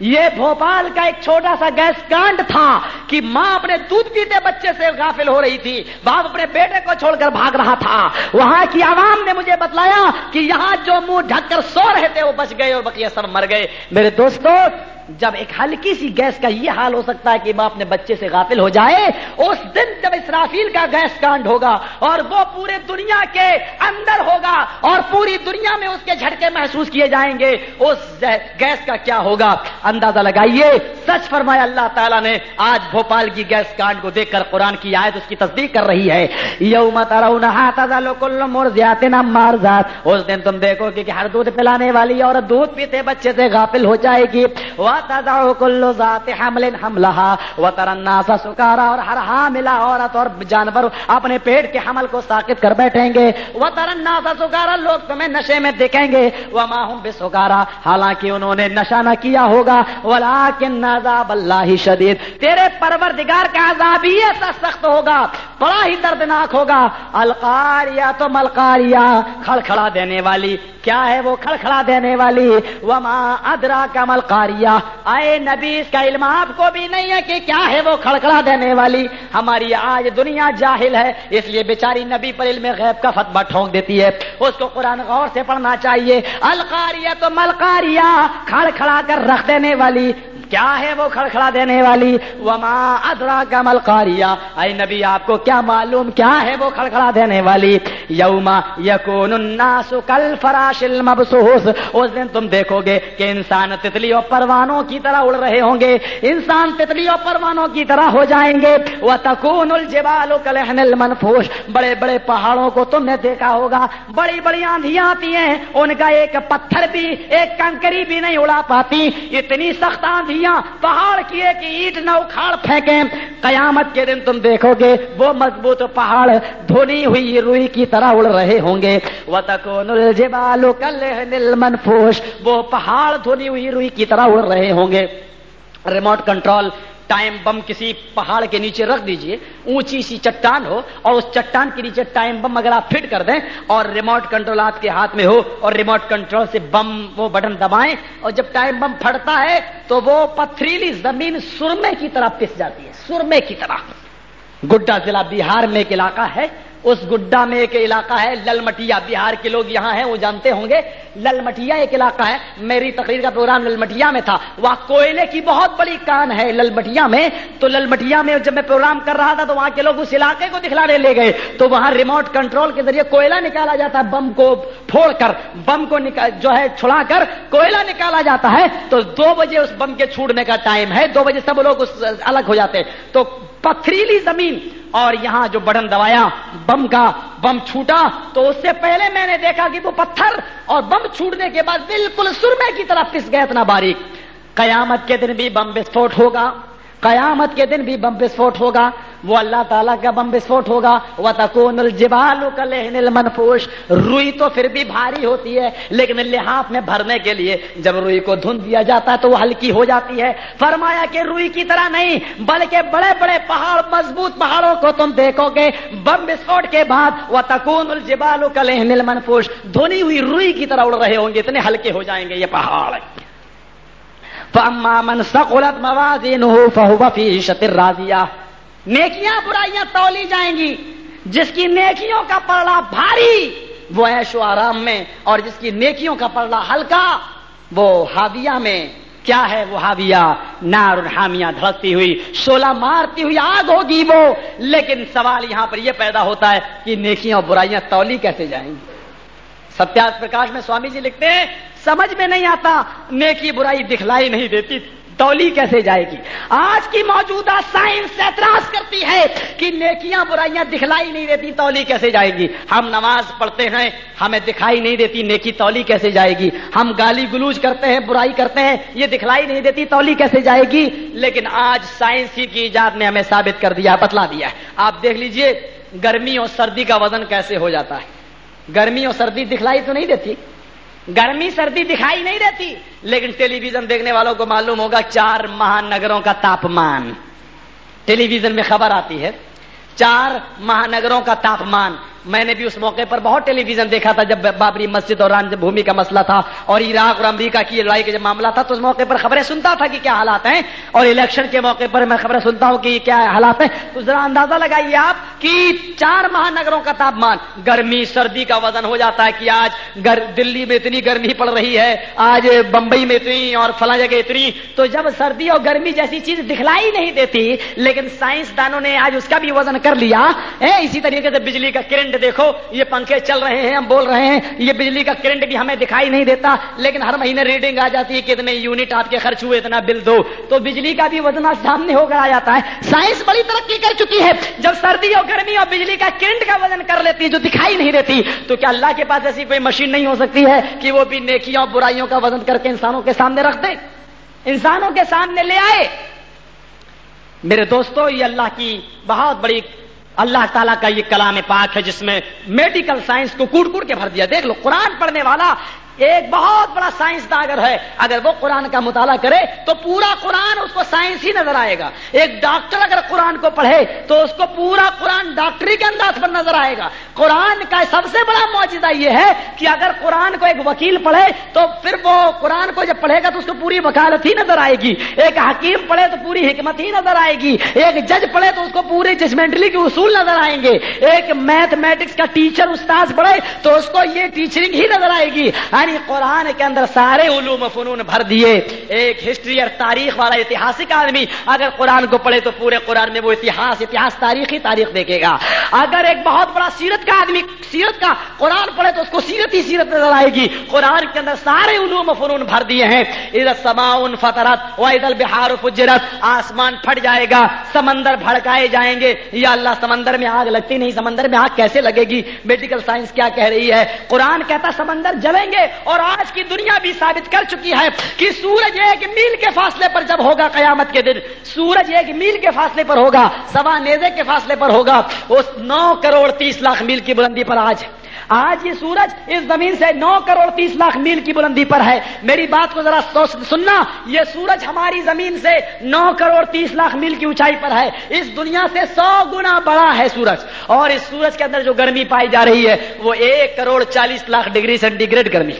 یہ بھوپال کا ایک چھوٹا سا گیس کانڈ تھا کہ ماں اپنے دودھ پیتے بچے سے غافل ہو رہی تھی۔ باپ اپنے بیٹے کو چھوڑ کر بھاگ رہا تھا۔ وہاں کی عوام نے مجھے بتلایا کہ یہاں جو منہ ڈھک کر سو رہے تھے وہ بچ گئے اور بقیہ سب مر گئے۔ میرے دوستوں جب ایک ہلکی سی گیس کا یہ حال ہو سکتا ہے کہ ماں اپنے بچے سے غافل ہو جائے، اس دن جب اسرافیل کا گیس کانڈ ہوگا اور وہ پورے دنیا کے اندر ہوگا اور پوری دنیا میں اس کے جھٹکے محسوس کیے جائیں گے، اس گیس کا کیا ہوگا؟ اندازہ لگائیے۔ سچ فرمایا، اللہ تعالیٰ نے آج بھوپال کی گیس کانڈ کو دیکھ کر قرآن کی آیت اس کی تصدیق کر رہی ہے۔ یوم اس دن تم دیکھو کہ ہر دودھ پلانے والی اور دودھ پیتے بچے سے غافل ہو جائے گی۔ وہ تازہ کلو ذات حمل حملہ وہ ترنا سکارا اور ہر حاملہ، عورت اور جانور اپنے پیٹ کے حمل کو ساکت کر بیٹھیں گے۔ وہ ترنا سا سکارا لوگ تمہیں نشے میں دیکھیں گے۔ وہ ماہوں بے سکارا حالانکہ انہوں نے نشہ نہ کیا ہوگا۔ ولکن عذاب اللہ شدید تیرے پروردگار کا عذاب ہی ایسا سخت ہوگا، بڑا ہی دردناک ہوگا۔ القاریا تو ملکاریا کھڑکھڑا دینے والی۔ کیا ہے وہ کھڑکھڑا دینے والی؟ وما ادرا کا ملکاریا آئے نبی، اس کا علم آپ کو بھی نہیں ہے کہ کیا ہے وہ کھڑکڑا دینے والی۔ ہماری آج دنیا جاہل ہے، اس لیے بیچاری نبی پر علم غیب کا فتبہ ٹھونک دیتی ہے۔ اس کو قرآن غور سے پڑھنا چاہیے۔ القاریہ تو ملکاریا کھڑ کھڑا کر رکھ دینے والی۔ کیا ہے وہ کھڑکھڑا دینے والی؟ وما ادرا کا ملکاریا اے نبی، آپ کو کیا معلوم کیا ہے وہ کھڑکھڑا دینے والی؟ یوما یقون الناس کل فراش المبسوس۔ اس دن تم دیکھو گے کہ انسان تتلی اور پروانوں کی طرح اڑ رہے ہوں گے۔ انسان تتلی اور پروانوں کی طرح ہو جائیں گے۔ وہ تکون الجبال کلحن المنفوش۔ بڑے بڑے پہاڑوں کو تم نے دیکھا ہوگا۔ بڑی بڑی آندیاں آتی ہیں۔ ان کا ایک پتھر بھی، ایک کنکری بھی نہیں اڑا پاتی۔ اتنی سخت آندھی پہاڑ کی ایک اینٹ نہ اکھاڑ پھینکیں۔ قیامت کے دن تم دیکھو گے، وہ مضبوط پہاڑ دھونی ہوئی روئی کی طرح اڑ رہے ہوں گے۔ وہ کل منفوش وہ پہاڑ دھونی ہوئی روئی کی طرح اڑ رہے ہوں گے۔ ریموٹ کنٹرول ٹائم بم کسی پہاڑ کے نیچے رکھ دیجیے، اونچی سی چٹان ہو، اور اس چٹان کے نیچے ٹائم بم اگر آپ فٹ کر دیں اور ریموٹ کنٹرول آپ کے ہاتھ میں ہو اور ریموٹ کنٹرول سے بم وہ بٹن دبائیں اور جب ٹائم بم پھڑتا ہے تو وہ پتھریلی زمین سرمے کی طرح پس جاتی ہے، سرمے کی طرح۔ گڈا ضلع بہار میں ایک علاقہ ہے اس گڈا میں ایک علاقہ ہے لل مٹیا بہار کے لوگ یہاں ہیں، وہ جانتے ہوں گے۔ لل مٹیا ایک علاقہ ہے۔ میری تقریر کا پروگرام لل مٹیا میں تھا۔ وہاں کوئلے کی بہت بڑی کان ہے لل مٹیا میں۔ تو لل مٹیا میں جب میں پروگرام کر رہا تھا، تو وہاں کے لوگ اس علاقے کو دکھلانے لے گئے۔ تو وہاں ریموٹ کنٹرول کے ذریعے کوئلہ نکالا جاتا ہے۔ بم کو پھوڑ کر، بم کو جو ہے، چھڑا کر کوئلہ نکالا جاتا ہے۔ تو دو بجے اس بم کے چھوڑنے کا ٹائم ہے۔ دو بجے سب لوگ اس الگ ہو جاتے تو پتھریلی زمین اور یہاں جو بٹن دبایا بم کا بم چھوٹا، تو اس سے پہلے میں نے دیکھا کہ وہ پتھر اور بم چھوٹنے کے بعد بالکل سرمے کی طرف پس گئے اتنا باریک۔ قیامت کے دن بھی بم وسفوٹ ہوگا۔ قیامت کے دن بھی بم وسفوٹ ہوگا۔ وہ اللہ تعالیٰ کا بم وسفوٹ ہوگا۔ وہ تکون الجبال المنفوش۔ روئی تو پھر بھی بھاری ہوتی ہے، لیکن لحاف میں بھرنے کے لیے جب روئی کو دھن دیا جاتا ہے تو وہ ہلکی ہو جاتی ہے۔ فرمایا کہ روئی کی طرح نہیں، بلکہ بڑے بڑے پہاڑ، مضبوط پہاڑوں کو تم دیکھو گے۔ بم وسفوٹ کے بعد وہ تکون الجبال کلحن المنفوش۔ دھنی ہوئی روئی کی طرح اڑ رہے ہوں گے، اتنے ہلکے ہو جائیں گے یہ پہاڑ۔ فَأَمَّا مَنْ سَقُلَتْ مَوَازِينُهُ فَهُوَ فِي شَتِرْ رَاضِيَةٍ نیکیاں برائیاں تولی جائیں گی، جس کی نیکیوں کا پڑا بھاری، وہ ایش و آرام میں، اور جس کی نیکیوں کا پڑا ہلکا، وہ ہاویہ میں۔ کیا ہے وہ ہاویہ نار حامیاں دھڑکتی ہوئی شولا مارتی ہوئی آگ ہوگی وہ۔ لیکن سوال یہاں پر یہ پیدا ہوتا ہے کہ نیکیاں اور برائیاں تولی کیسے جائیں گی؟ ستیاس پرکاش میں سوامی جی لکھتے ہیں سمجھ میں نہیں آتا، نیکی برائی دکھلائی نہیں دیتی، تولی کیسے جائے گی؟ آج کی موجودہ سائنس اعتراض کرتی ہے کہ نیکیاں برائیاں دکھلائی نہیں دیتی، تولی کیسے جائے گی؟ ہم نماز پڑھتے ہیں، ہمیں دکھائی نہیں دیتی، نیکی تولی کیسے جائے گی؟ ہم گالی گلوج کرتے ہیں، برائی کرتے ہیں، یہ دکھلائی نہیں دیتی، تولی کیسے جائے گی؟ لیکن آج سائنس ہی کی ایجاد نے ہمیں ثابت کر دیا، بتلا دیا ہے۔ آپ دیکھ لیجیے، گرمی اور سردی کا وزن کیسے ہو جاتا ہے؟ گرمی اور سردی دکھلائی تو نہیں دیتی؟ گرمی سردی دکھائی نہیں دیتی، لیکن ٹیلی ویژن دیکھنے والوں کو معلوم ہوگا چار مہانگروں کا تاپمان۔ ٹیلی ویژن میں خبر آتی ہے، چار مہانگروں کا تاپمان۔ میں نے بھی اس موقع پر بہت ٹیلی ویژن دیکھا تھا جب بابری مسجد اور رانج بھومی کا مسئلہ تھا اور عراق اور امریکہ کی لڑائی کا جب معاملہ تھا تو اس موقع پر خبریں سنتا تھا کہ کیا حالات ہیں اور الیکشن کے موقع پر میں خبریں سنتا ہوں کہ کیا حالات ہیں تو ذرا اندازہ لگائیے آپ کہ چار مہانگروں کا تاپمان، گرمی، سردی کا وزن ہو جاتا ہے کہ آج گر دلی میں اتنی گرمی پڑ رہی ہے، آج بمبئی میں اتنی اور فلاں جگہ اتنی، تو جب سردی اور گرمی جیسی چیز دکھلائی نہیں دیتی، لیکن سائنسدانوں نے آج اس کا بھی وزن کر لیا اسی طریقے سے بجلی کا کرنٹ کرنٹ دیکھو، یہ پنکھے چل رہے ہیں، ہم بول رہے ہیں، یہ بجلی کا کرنٹ بھی ہمیں دکھائی نہیں دیتا، لیکن ہر مہینے ریڈنگ آ جاتی ہے کہ اتنے یونٹ آپ کے خرچ ہوئے، اتنا بل دو۔ تو بجلی کا بھی وزن سامنے ہو کر آ جاتا ہے۔ سائنس بڑی ترقی کر چکی ہے۔ جب سردی اور گرمی اور بجلی کا کرنٹ کا وزن کر لیتی ہے جو دکھائی نہیں دیتی، تو کیا اللہ کے پاس ایسی کوئی مشین نہیں ہو سکتی ہے کہ وہ بھی نیکیوں، برائیوں کا وزن کر کے انسانوں کے سامنے رکھ دے؟ انسانوں کے سامنے لے آئے۔ میرے دوستو، یہ اللہ کی بہت بڑی اللہ تعالیٰ کا یہ کلام پاک ہے جس میں میڈیکل سائنس کو کوٹ کوٹ کے بھر دیا۔ دیکھ لو، قرآن پڑھنے والا ایک بہت بڑا سائنس اگر ہے۔ اگر وہ قرآن کا مطالعہ کرے تو پورا قرآن اس کو سائنس ہی نظر آئے گا۔ ایک ڈاکٹر اگر قرآن کو پڑھے تو اس کو پورا قرآن ڈاکٹری کے انداز پر نظر آئے گا۔ قرآن کا سب سے بڑا موجودہ یہ ہے کہ اگر قرآن کو ایک وکیل پڑھے تو پھر وہ قرآن کو جب پڑھے گا تو اس کو پوری وکالت ہی نظر آئے گی۔ ایک حکیم پڑھے تو پوری حکمت ہی نظر آئے گی۔ ایک جج پڑھے تو اس کو پوری ججمنٹلی کے اصول نظر آئیں گے۔ ایک میتھمیٹکس کا ٹیچر استاذ پڑھے تو اس کو یہ ٹیچرنگ ہی نظر آئے گی۔ یعنی قرآن کے اندر سارے علوم فنون بھر دیے، ایک ہسٹری اور تاریخ والا اتہاسک آدمی اگر قرآن کو پڑھے تو پورے قرآن میں وہ اتہاس اتہاس تاریخی تاریخ دیکھے گا۔ اگر ایک بہت بڑا سیرت کا آدمی، سیرت کا قرآن پڑھے تو اس کو سیرت ہی سیرت نظر آئے گی۔ قرآن کے اندر سارے علوم فنون بھر دیے ہیں۔ ادھر سماؤن فطرت و ادھر بہار فجرت، آسمان پھٹ جائے گا، سمندر بھڑکائے جائیں گے۔ یا اللہ، سمندر میں آگ لگتی نہیں، سمندر میں آگ کیسے لگے گی؟ میڈیکل سائنس کیا کہہ رہی ہے؟ قرآن کہتا سمندر جلیں گے اور آج کی دنیا بھی ثابت کر چکی ہے کہ سورج ایک میل کے فاصلے پر جب ہوگا قیامت کے دن، سورج ایک میل کے فاصلے پر ہوگا، سوا نیزے کے فاصلے پر ہوگا، اس نو کروڑ تیس لاکھ میل کی بلندی پر آج آج یہ سورج اس زمین سے نو کروڑ تیس لاکھ میل کی بلندی پر ہے۔ میری بات کو ذرا سننا، یہ سورج ہماری زمین سے نو کروڑ تیس لاکھ میل کی اونچائی پر ہے۔ اس دنیا سے سو گنا بڑا ہے سورج۔ اور اس سورج کے اندر جو گرمی پائی جا رہی ہے، وہ ایک کروڑ چالیس لاکھ ڈگری سینٹی گریڈ گرمی۔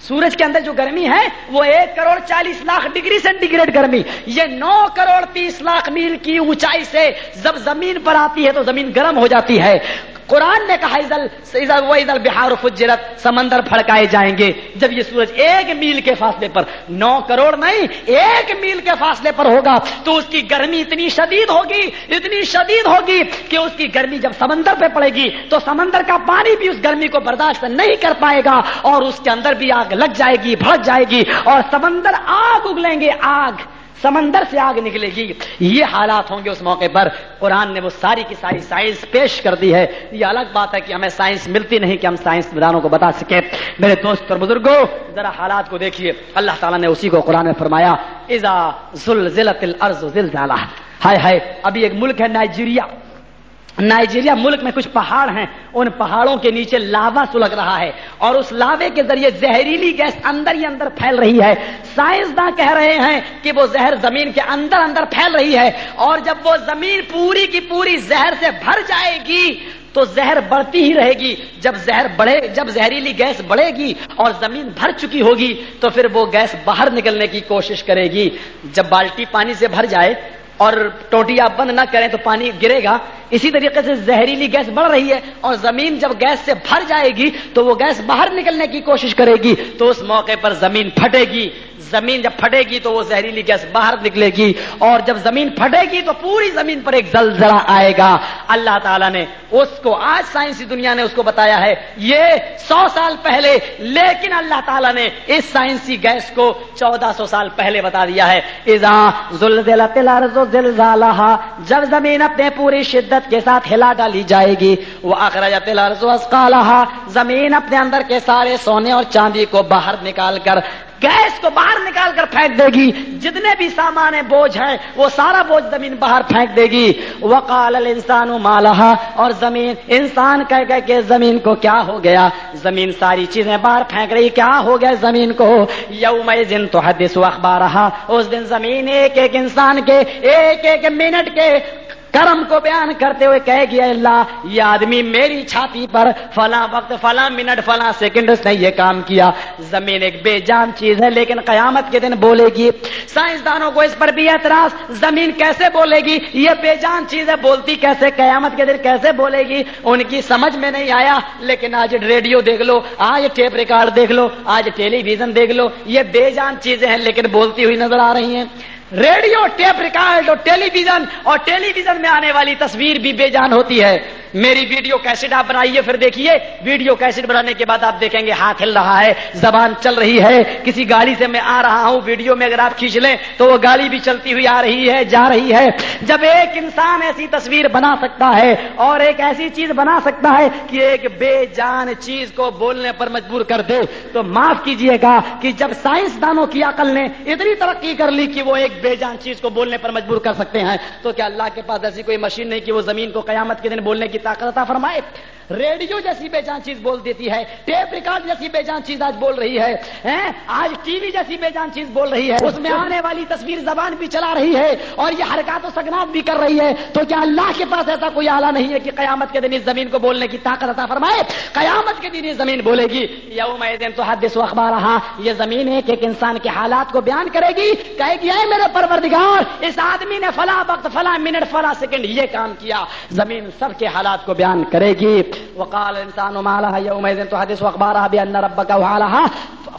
سورج کے اندر جو گرمی ہے، وہ ایک کروڑ چالیس لاکھ ڈگری سینٹی گریڈ گرمی۔ یہ نو کروڑ تیس لاکھ میل کی اونچائی سے جب زمین پر آتی ہے، تو زمین گرم ہو جاتی ہے۔ قرآن نے کہا وہ بہار فجرت سمندر پھڑکائے جائیں گے۔ جب یہ سورج ایک میل کے فاصلے پر نو کروڑ نہیں، ایک میل کے فاصلے پر ہوگا، تو اس کی گرمی اتنی شدید ہوگی، اتنی شدید ہوگی کہ اس کی گرمی جب سمندر پہ پڑے گی، تو سمندر کا پانی بھی اس گرمی کو برداشت نہیں کر پائے گا اور اس کے اندر بھی آگ لگ جائے گی، بھڑک جائے گی اور سمندر آگ اگلیں گے، آگ۔ سمندر سے آگ نکلے گی۔ یہ حالات ہوں گے اس موقع پر۔ قرآن نے وہ ساری کی ساری سائنس پیش کر دی ہے۔ یہ الگ بات ہے کہ ہمیں سائنس ملتی نہیں، کہ ہم سائنس دانوں کو بتا سکے میرے دوست اور بزرگوں ذرا حالات کو دیکھیے۔ اللہ تعالیٰ نے اسی کو قرآن میں فرمایا ازا ہائے ہائے، ابھی ایک ملک ہے نائجیریا۔ نائجیریا ملک میں کچھ پہاڑ ہیں۔ ان پہاڑوں کے نیچے لاوا سلگ رہا ہے اور اس لاوے کے ذریعے زہریلی گیس اندر ہی اندر پھیل رہی ہے۔ سائنسداں کہہ رہے ہیں کہ وہ زہر زمین کے اندر اندر پھیل رہی ہے اور جب وہ زمین پوری کی پوری زہر سے بھر جائے گی تو زہر بڑھتی ہی رہے گی۔ جب زہر بڑھے، جب زہریلی گیس بڑھے گی اور زمین بھر چکی ہوگی تو پھر وہ گیس باہر نکلنے کی کوشش کرے گی۔ جب بالٹی پانی سے بھر جائے اور ٹوٹیاں بند نہ کریں تو پانی گرے گا۔ اسی طریقے سے زہریلی گیس بڑھ رہی ہے اور زمین جب گیس سے بھر جائے گی تو وہ گیس باہر نکلنے کی کوشش کرے گی تو اس موقع پر زمین پھٹے گی۔ زمین جب پھٹے گی تو وہ زہریلی گیس باہر نکلے گی اور جب زمین پھٹے گی تو پوری زمین پر ایک زلزلہ آئے گا۔ اللہ تعالیٰ نے اس کو، آج سائنسی دنیا نے اس کو بتایا ہے، یہ سو سال پہلے، لیکن اللہ تعالیٰ نے اس سائنسی گیس کو چودہ سو سال پہلے بتا دیا ہے۔ جب زمین اپنے پوری شدت کے ساتھ ہلا ڈالی جائے گی وہ اخراجت زمین اپنے اندر کے سارے سونے اور چاندی کو باہر نکال کر گیس کو باہر نکال کر پھینک دے گی۔ جتنے بھی سامان بوجھ ہیں، وہ سارا بوجھ زمین باہر پھینک دے گی۔ وقال الانسان مالہا اور زمین، انسان کہہ کہ کہ زمین کو کیا ہو گیا؟ زمین ساری چیزیں باہر پھینک رہی۔ کیا ہو گیا زمین کو؟ یوم دن تو حدث اخبارہا۔ اس دن زمین ایک ایک انسان کے، ایک ایک منٹ کے کرم کو بیان کرتے ہوئے کہے گی اللہ، یہ آدمی میری چھاتی پر فلاں وقت، فلاں منٹ، فلاں سیکنڈ نے یہ کام کیا۔ زمین ایک بے جان چیز ہے، لیکن قیامت کے دن بولے گی۔ سائنسدانوں کو اس پر بھی اعتراض، زمین کیسے بولے گی؟ یہ بے جان چیز ہے، بولتی کیسے، قیامت کے دن کیسے بولے گی؟ ان کی سمجھ میں نہیں آیا، لیکن آج ریڈیو دیکھ لو، آج ٹیپ ریکارڈ دیکھ لو، آج ٹیلی ویژن دیکھ لو، یہ بے جان چیزیں ہیں، لیکن بولتی ہوئی نظر آ رہی ہیں۔ ریڈیو ٹیپ ریکارڈ اور ٹیلی ویژن اور ٹیلی ویژن میں آنے والی تصویر بھی بے جان ہوتی ہے۔ میری ویڈیو کیسٹ آپ بنائیے، پھر دیکھیے۔ ویڈیو کیسٹ بنانے کے بعد آپ دیکھیں گے ہاتھ ہل رہا ہے، زبان چل رہی ہے۔ کسی گاڑی سے میں آ رہا ہوں، ویڈیو میں اگر آپ کھینچ لیں تو وہ گاڑی بھی چلتی ہوئی آ رہی ہے، جا رہی ہے۔ جب ایک انسان ایسی تصویر بنا سکتا ہے اور ایک ایسی چیز بنا سکتا ہے کہ ایک بے جان چیز کو بولنے پر مجبور کر دے، تو معاف کیجیے گا کہ جب سائنسدانوں کی عقل نے اتنی ترقی کر لی کہ وہ ایک بے جان چیز کو بولنے پر مجبور کر سکتے ہیں، تو کیا اللہ کے پاس ایسی کوئی مشین نہیں کہ وہ زمین کو قیامت کے دن بولنے کی طاقت عطا فرمائے۔ ریڈیو جیسی بے جان چیز بول دیتی ہے، ٹیپ ریکارڈ جیسی بے جان چیز آج بول رہی ہے آج ٹی وی جیسی بے جان چیز بول رہی ہے۔ اس میں آنے والی تصویر زبان بھی چلا رہی ہے اور یہ حرکات و سکنات بھی کر رہی ہے۔ تو کیا اللہ کے پاس ایسا کوئی آلہ نہیں ہے کہ قیامت کے دن اس زمین کو بولنے کی طاقت عطا فرمائے؟ قیامت کے دن یہ زمین بولے گی۔ یوم دن تو حدث اخبار رہا، یہ زمین ایک ایک انسان کے حالات کو بیان کرے گی۔ کہے گی، اے میرے پروردگار، اس آدمی نے فلاں وقت فلاں منٹ فلاں سیکنڈ یہ کام کیا۔ زمین سب کے حالات کو بیان کرے گی۔ وقال الانسان ما لها يومئذ تحدث اخبارها بان ربك وعلها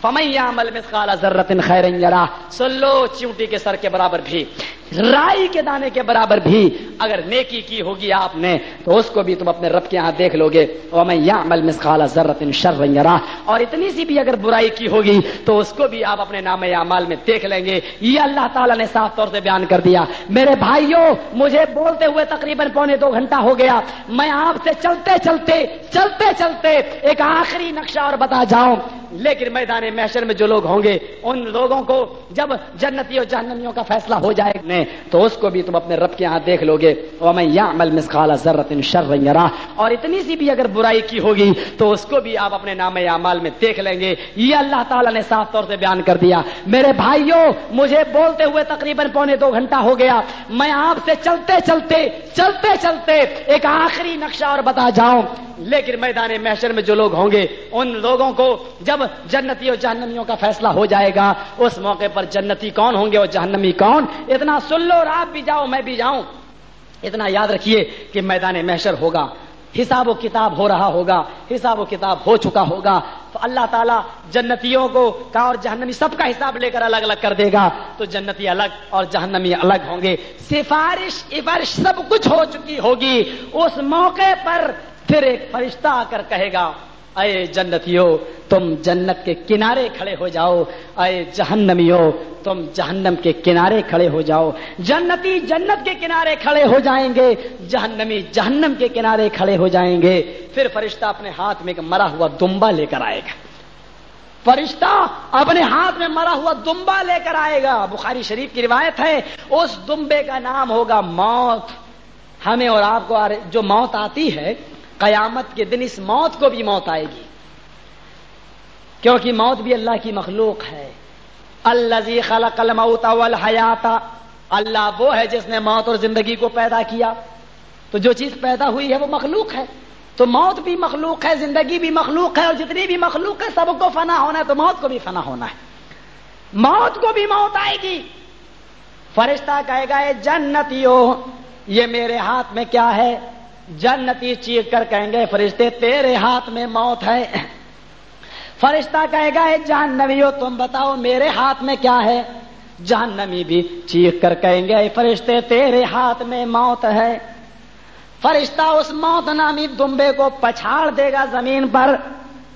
فمن يعمل مثقال ذره خيرا يره سن کے سر کے برابر بھی، رائی کے دانے کے برابر بھی، اگر نیکی کی ہوگی آپ نے، تو اس کو بھی تم اپنے رب کے ہاں دیکھ لو گے ومن مثقال شرا اور اتنی سی بھی اگر برائی کی ہوگی، تو اس کو بھی آپ اپنے نام اعمال میں دیکھ لیں گے۔ یہ اللہ تعالیٰ نے صاف طور سے بیان کر دیا۔ میرے بھائیوں، مجھے بولتے ہوئے تقریباً پونے دو گھنٹہ ہو گیا۔ میں آپ سے چلتے چلتے چلتے چلتے ایک آخری نقشہ اور بتا جاؤں۔ لیکن میدان محشر میں جو لوگ ہوں گے، ان لوگوں کو جب جنتی اور جہنمیوں کا فیصلہ ہو جائے گا، تو اس کو بھی تم اپنے رب کے ہاں دیکھ لو گے ومن يعمل مثقال اور اتنی سی بھی اگر برائی کی ہوگی، تو اس کو بھی آپ اپنے نام اعمال میں دیکھ لیں گے۔ یہ اللہ تعالیٰ نے صاف طور سے بیان کر دیا۔ میرے بھائیوں، مجھے بولتے ہوئے تقریباً پونے دو گھنٹہ ہو گیا۔ میں آپ سے چلتے چلتے چلتے چلتے ایک آخری نقشہ اور بتا جاؤں۔ لیکن میدان محشر میں جو لوگ ہوں گے، ان لوگوں کو جب جنتی اور جہنمیوں کا فیصلہ ہو جائے گا۔ اس موقع پر جنتی کون ہوں گے اور جہنمی کون؟ اتنا سن لو اور آپ بھی جاؤ، میں بھی جاؤں۔ اتنا یاد رکھیے کہ میدان محشر ہوگا۔ حساب و کتاب ہو رہا ہوگا۔ حساب و کتاب ہو چکا ہوگا۔ تو اللہ تعالیٰ جنتیوں کو کا اور جہنمی سب کا حساب لے کر الگ الگ کر دے گا۔ تو جنتی الگ اور جہنمی الگ ہوں گے۔ سفارش افارش سب کچھ ہو چکی ہوگی۔ اس موقع پر پھر ایک فرشتہ آ کر کہے گا اے جنتیو، تم جنت کے کنارے کھڑے ہو جاؤ۔ اے جہنمیو، تم جہنم کے کنارے کھڑے ہو جاؤ۔ جنتی جنت کے کنارے کھڑے ہو جائیں گے۔ جہنمی جہنم کے کنارے کھڑے ہو جائیں گے۔ پھر فرشتہ اپنے ہاتھ میں ایک مرا ہوا دمبا لے کر آئے گا۔ فرشتہ اپنے ہاتھ میں مرا ہوا دمبا لے کر آئے گا۔ بخاری شریف کی روایت ہے، اس دمبے کا نام ہوگا موت۔ ہمیں اور آپ کو جو موت آتی ہے قیامت کے دن اس موت کو بھی موت آئے گی۔ کیونکہ موت بھی اللہ کی مخلوق ہے۔ اللہ خلق الموت والحیات۔ اللہ وہ ہے جس نے موت اور زندگی کو پیدا کیا۔ تو جو چیز پیدا ہوئی ہے وہ مخلوق ہے۔ تو موت بھی مخلوق ہے، زندگی بھی مخلوق ہے اور جتنی بھی مخلوق ہے سب کو فنا ہونا ہے، تو موت کو بھی فنا ہونا ہے۔ موت کو بھی موت آئے گی۔ فرشتہ کہے گا جنتیو، یہ میرے ہاتھ میں کیا ہے؟ جنتی چیخ کر کہیں گے، فرشتے، تیرے ہاتھ میں موت ہے۔ فرشتہ کہے گا جہنمی ہو تم بتاؤ میرے ہاتھ میں کیا ہے؟ جہنمی بھی چیخ کر کہیں گے فرشتے، تیرے ہاتھ میں موت ہے۔ فرشتہ اس موت نامی دمبے کو پچھاڑ دے گا زمین پر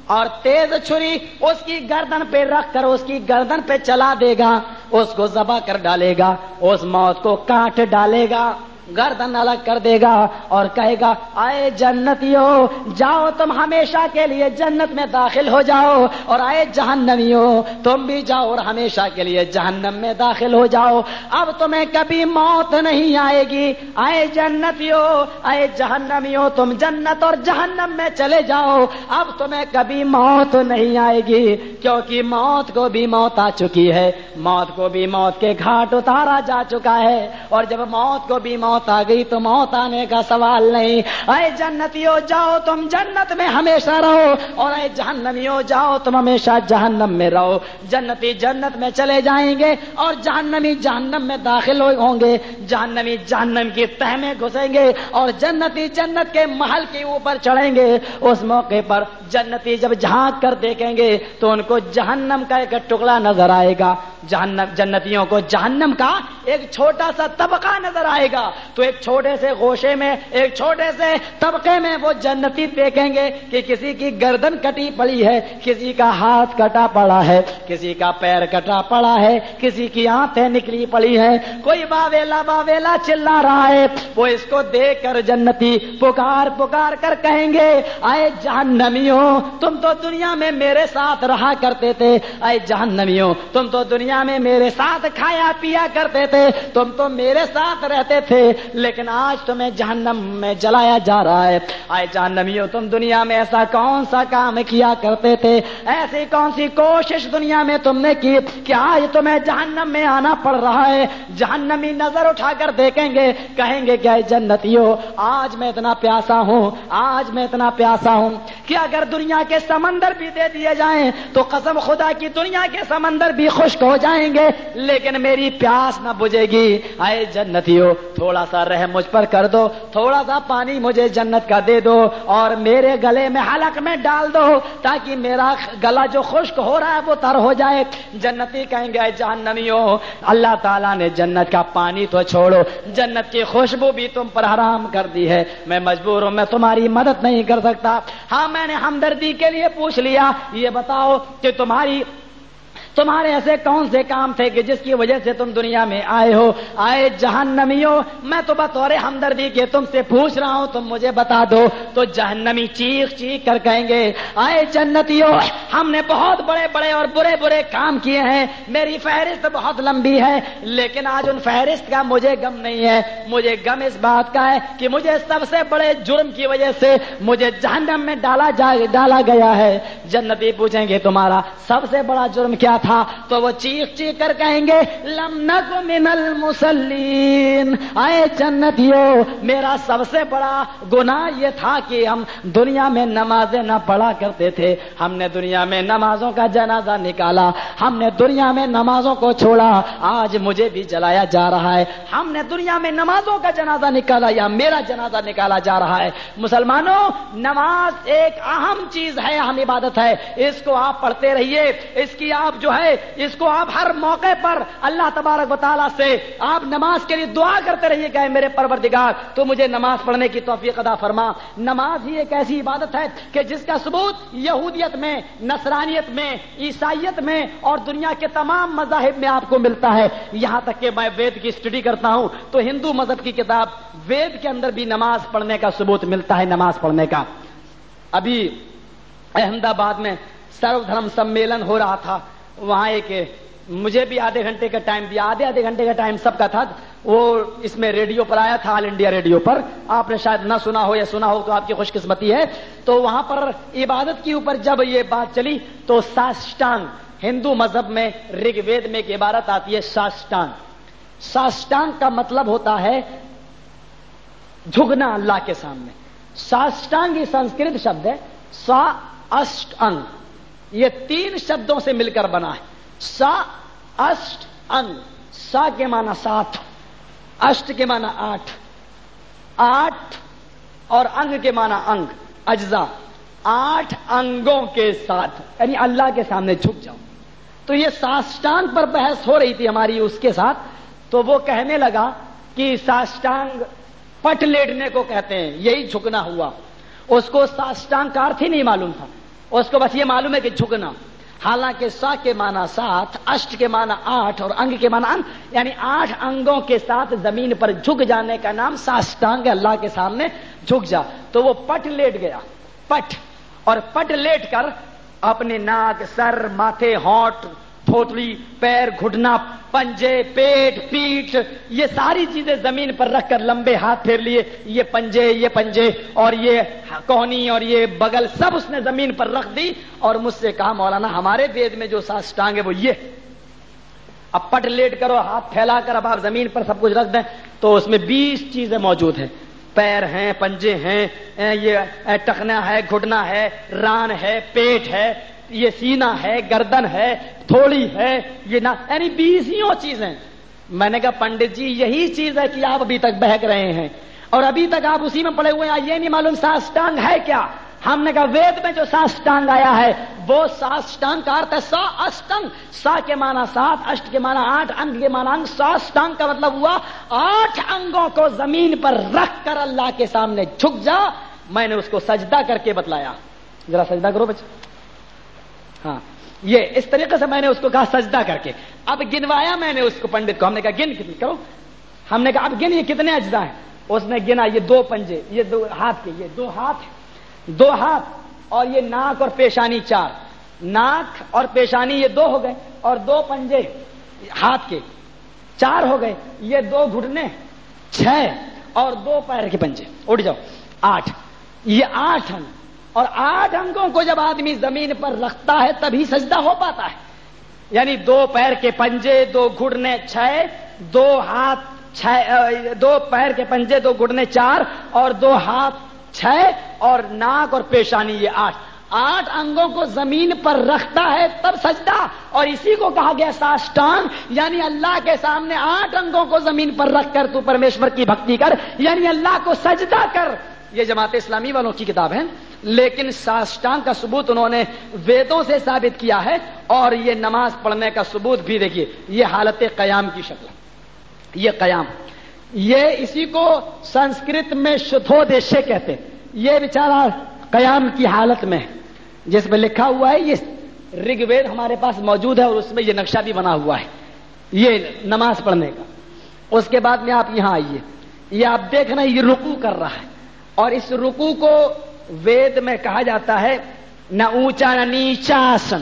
اور تیز چھری اس کی گردن پہ رکھ کر اس کی گردن پہ چلا دے گا، اس کو ذبح کر ڈالے گا، اس موت کو کاٹ ڈالے گا۔ گردن الگ کر دے گا اور کہے گا، آئے جنتیو، جاؤ تم ہمیشہ کے لیے جنت میں داخل ہو جاؤ، اور آئے جہنمیو، تم بھی جاؤ اور ہمیشہ کے لیے جہنم میں داخل ہو جاؤ۔ اب تمہیں کبھی موت نہیں آئے گی۔ آئے جنتیو، آئے جہنمیو، تم جنت اور جہنم میں چلے جاؤ۔ اب تمہیں کبھی موت نہیں آئے گی، کیونکہ موت کو بھی موت آ چکی ہے۔ موت کو بھی موت کے گھاٹ اتارا جا چکا ہے، اور جب موت کو بھی موت موت آ گئی تو موت آنے کا سوال نہیں۔ اے جنتیو، جاؤ تم جنت میں ہمیشہ رہو اور اے جہنمیو، جاؤ تم ہمیشہ جہنم میں رہو۔ جنتی جنت میں چلے جائیں گے اور جہنمی جہنم میں داخل ہوں گے۔ جہنمی جہنم کی تہ میں گھسیں گے اور جنتی جنت کے محل کے اوپر چڑھیں گے۔ اس موقع پر جنتی جب جھانک کر دیکھیں گے تو ان کو جہنم کا ایک ٹکڑا نظر آئے گا۔ جہنم جنتیوں کو جہنم کا ایک چھوٹا سا طبقہ نظر آئے گا۔ تو ایک چھوٹے سے گوشے میں، ایک چھوٹے سے طبقے میں وہ جنتی دیکھیں گے کہ کسی کی گردن کٹی پڑی ہے، کسی کا ہاتھ کٹا پڑا ہے، کسی کا پیر کٹا پڑا ہے، کسی کی آنتیں نکلی پڑی ہے کوئی باویلا باویلا چلا رہا ہے، وہ اس کو دیکھ کر جنتی پکار پکار کر کہیں گے، آئے جہنمیوں، تم تو دنیا میں میرے ساتھ رہا کرتے تھے۔ اے جہنمیوں، تم تو دنیا میں میرے ساتھ کھایا پیا کرتے تھے۔ تم تو میرے ساتھ رہتے تھے۔ لیکن آج تمہیں جہنم میں جلایا جا رہا ہے۔ اے جہنمیوں، تم دنیا میں ایسا کون سا کام کیا کرتے تھے؟ ایسی کون سی کوشش دنیا میں تم نے کی کہ آج تمہیں جہنم میں آنا پڑ رہا ہے؟ جہنمی نظر اٹھا کر دیکھیں گے، کہیں گے کہ جنتیوں آج میں اتنا پیاسا ہوں، آج میں اتنا پیاسا ہوں کہ اگر دنیا کے سمندر بھی دے دیے جائیں تو قسم خدا کی دنیا کے سمندر بھی خشک ہو جائیں گے، لیکن میری پیاس نہ بجے گی۔ آئے جنتیوں تھوڑا سا رہ مجھ پر کر دو، تھوڑا سا پانی مجھے جنت کا دے دو اور میرے گلے میں حلق میں ڈال دو تاکہ میرا گلا جو خشک ہو رہا ہے وہ تر ہو جائے۔ جنتی کہیں گے جہنمیوں، اللہ تعالیٰ نے جنت کا پانی تو چھوڑو۔ جنت کی خوشبو بھی تم پر حرام کر دی ہے۔ میں مجبور ہوں، میں تمہاری مدد نہیں کر سکتا۔ ہاں میں نے ہمدردی کے لیے پوچھ لیا۔ یہ بتاؤ کہ تمہاری تمہارے ایسے کون سے کام تھے کہ جس کی وجہ سے تم دنیا میں آئے ہو؟ آئے جہنمیوں۔ میں تو بطور ہمدردی کے تم سے پوچھ رہا ہوں، تم مجھے بتا دو، تو جہنمی چیخ چیخ کر کہیں گے، آئے جنتیوں، ہم نے بہت بڑے بڑے اور برے برے کام کیے ہیں، میری فہرست بہت لمبی ہے، لیکن آج ان فہرست کا مجھے غم نہیں ہے۔ مجھے غم اس بات کا ہے کہ مجھے سب سے بڑے جرم کی وجہ سے مجھے جہنم میں ڈالا جا ڈالا گیا ہے۔ جنتی پوچھیں گے تمہارا سب سے بڑا جرم کیا تھا؟ تھا تو وہ چیخ چیخ کر کہیں گے، لم من المسلین آئے جنتیو، میرا سب سے بڑا گناہ یہ تھا کہ ہم دنیا میں نمازیں نہ پڑھا کرتے تھے۔ ہم نے دنیا میں نمازوں کا جنازہ نکالا، ہم نے دنیا میں نمازوں کو چھوڑا، آج مجھے بھی جلایا جا رہا ہے۔ ہم نے دنیا میں نمازوں کا جنازہ نکالا یا میرا جنازہ نکالا جا رہا ہے۔ مسلمانوں، نماز ایک اہم چیز ہے اہم عبادت ہے۔ اس کو آپ پڑھتے رہیے۔ اس کی آپ جو ہے اس کو آپ ہر موقع پر اللہ تبارک و تعالیٰ سے آپ نماز کے لیے دعا کرتے رہیے کہ میرے پروردگار، تو مجھے نماز پڑھنے کی توفیق ادا فرما۔ نماز ہی ایک ایسی عبادت ہے کہ جس کا ثبوت یہودیت میں، نصرانیت میں، عیسائیت میں اور دنیا کے تمام مذاہب میں آپ کو ملتا ہے۔ یہاں تک کہ میں وید کی اسٹڈی کرتا ہوں تو ہندو مذہب کی کتاب وید کے اندر بھی نماز پڑھنے کا ثبوت ملتا ہے، نماز پڑھنے کا۔ ابھی احمد آباد میں سرو دھرم سمیلن ہو رہا تھا۔ وہاں ایک مجھے بھی آدھے گھنٹے کا ٹائم دیا، آدھے آدھے گھنٹے کا ٹائم سب کا تھا۔ وہ اس میں ریڈیو پر آیا تھا، آل انڈیا ریڈیو پر۔ آپ نے شاید نہ سنا ہو یا سنا ہو تو آپ کی خوش قسمتی ہے۔ تو وہاں پر عبادت کے اوپر جب یہ بات چلی تو ساسٹانگ ہندو مذہب میں رگ وید میں ایک عبارت آتی ہے ساسٹانگ ساسٹانگ کا مطلب ہوتا ہے جھگنا اللہ کے سامنے۔ ساسٹانگ یہ سنسکرت شبد ہے سا اسٹ انگ یہ تین شبدوں سے مل کر بنا ہے۔ سا، اشٹ انگ سا کے معنی سات، اشٹ کے معنی آٹھ آٹھ اور انگ کے معنی انگ اجزا آٹھ انگوں کے ساتھ یعنی اللہ کے سامنے جھک جاؤ۔ تو یہ ساسٹانگ پر بحث ہو رہی تھی ہماری اس کے ساتھ۔ تو وہ کہنے لگا کہ ساسٹانگ پٹ لیٹنے کو کہتے ہیں، یہی جھکنا ہوا۔ اس کو ساسٹانگ کا ارتھ ہی نہیں معلوم تھا۔ اس کو بس یہ معلوم ہے کہ جھکنا، حالانکہ سا کے معنی سات، اشٹ کے معنی آٹھ اور انگ کے معنی انگ یعنی آٹھ انگوں کے ساتھ زمین پر جھک جانے کا نام ساسٹانگ اللہ کے سامنے جھک جا۔ تو وہ پٹ لیٹ گیا، پٹ۔ اور پٹ لیٹ کر اپنے ناک، سر، ماتھے، ہونٹ تھوتڑی پیر، گھٹنا پنجے، پیٹ پیٹ یہ ساری چیزیں زمین پر رکھ کر لمبے ہاتھ پھیر لیے، یہ پنجے یہ پنجے، اور یہ کونی، اور یہ بغل، سب اس نے زمین پر رکھ دی، اور مجھ سے کہا، مولانا، ہمارے وید میں جو سانس ٹانگ ہے وہ یہ اب پٹ لیٹ کرو، ہاتھ پھیلا کر اب آپ زمین پر سب کچھ رکھ دیں۔ تو اس میں بیس چیزیں موجود ہیں۔ پیر ہیں، پنجے ہیں یہ ٹکنا ہے، گھٹنا ہے، ران ہے، پیٹ ہے یہ سینا ہے، گردن ہے، تھوڑی ہے، یہ نہ یعنی بیسوں چیزیں۔ میں نے کہا، پنڈت جی یہی چیز ہے کہ آپ ابھی تک بہک رہے ہیں۔ اور ابھی تک آپ اسی میں پڑے ہوئے ہیں، یہ نہیں معلوم ساسٹانگ ہے کیا۔ ہم نے کہا، وید میں جو ساسٹانگ آیا ہے، وہ ساسٹانگ کا ارتھ ہے سا اشٹنگ سا کے معنی سات، اشٹ کے معنی آٹھ، انگ کے معنی انگ۔ ساسٹانگ کا مطلب ہوا، آٹھ انگوں کو زمین پر رکھ کر اللہ کے سامنے جھک جا۔ میں نے اس کو سجدہ کر کے بتلایا۔ ذرا سجدہ کرو بچے ہاں۔ یہ اس طریقے سے میں نے اس کو کہا سجدہ کر کے۔ اب گنوایا میں نے اس کو پنڈت کو۔ ہم نے کہا گن کتنی؟ کرو ہم نے کہا اب گن، یہ کتنے اجزا ہیں؟ اس نے گنا یہ دو پنجے، یہ دو ہاتھ کے، یہ دو ہاتھ دو ہاتھ اور یہ ناک اور پیشانی چار۔ ناک اور پیشانی یہ دو ہو گئے اور دو پنجے ہاتھ کے۔ چار ہو گئے، یہ دو گھٹنے، چھ اور دو پیر کے پنجے۔ اٹھ جاؤ۔ آٹھ۔ یہ آٹھ اور آٹھ انگوں کو جب آدمی زمین پر رکھتا ہے تبھی سجدہ ہو پاتا ہے۔ یعنی دو پیر کے پنجے، دو گھڑنے چھ دو ہاتھ چھ دو پیر کے پنجے، دو گھڑنے چار اور دو ہاتھ چھ اور ناک اور پیشانی یہ آٹھ۔ آٹھ انگوں کو زمین پر رکھتا ہے تب سجدہ۔ اور اسی کو کہا گیا ساشٹان۔ یعنی اللہ کے سامنے آٹھ انگوں کو زمین پر رکھ کر تو پرمیشور کی بھکتی کر یعنی اللہ کو سجدہ کر۔ یہ جماعت اسلامی والوں کی کتاب ہے۔ لیکن ساشٹان کا ثبوت انہوں نے ویدوں سے ثابت کیا ہے اور یہ نماز پڑھنے کا ثبوت بھی دیکھیے، یہ حالت قیام کی شکل یہ قیام۔ یہ اسی کو سنسکرت میں شدھو دیشے کہتے یہ بیچارہ قیام کی حالت میں جس میں لکھا ہوا ہے، یہ رگ وید ہمارے پاس موجود ہے اور اس میں یہ نقشہ بھی بنا ہوا ہے۔ یہ نماز پڑھنے کا۔ اس کے بعد میں آپ یہاں آئیے۔ یہ آپ دیکھنا یہ رکو کر رہا ہے۔ اور اس رکو کو وید میں کہا جاتا ہے، نہ اونچا نہ نیچا آسن۔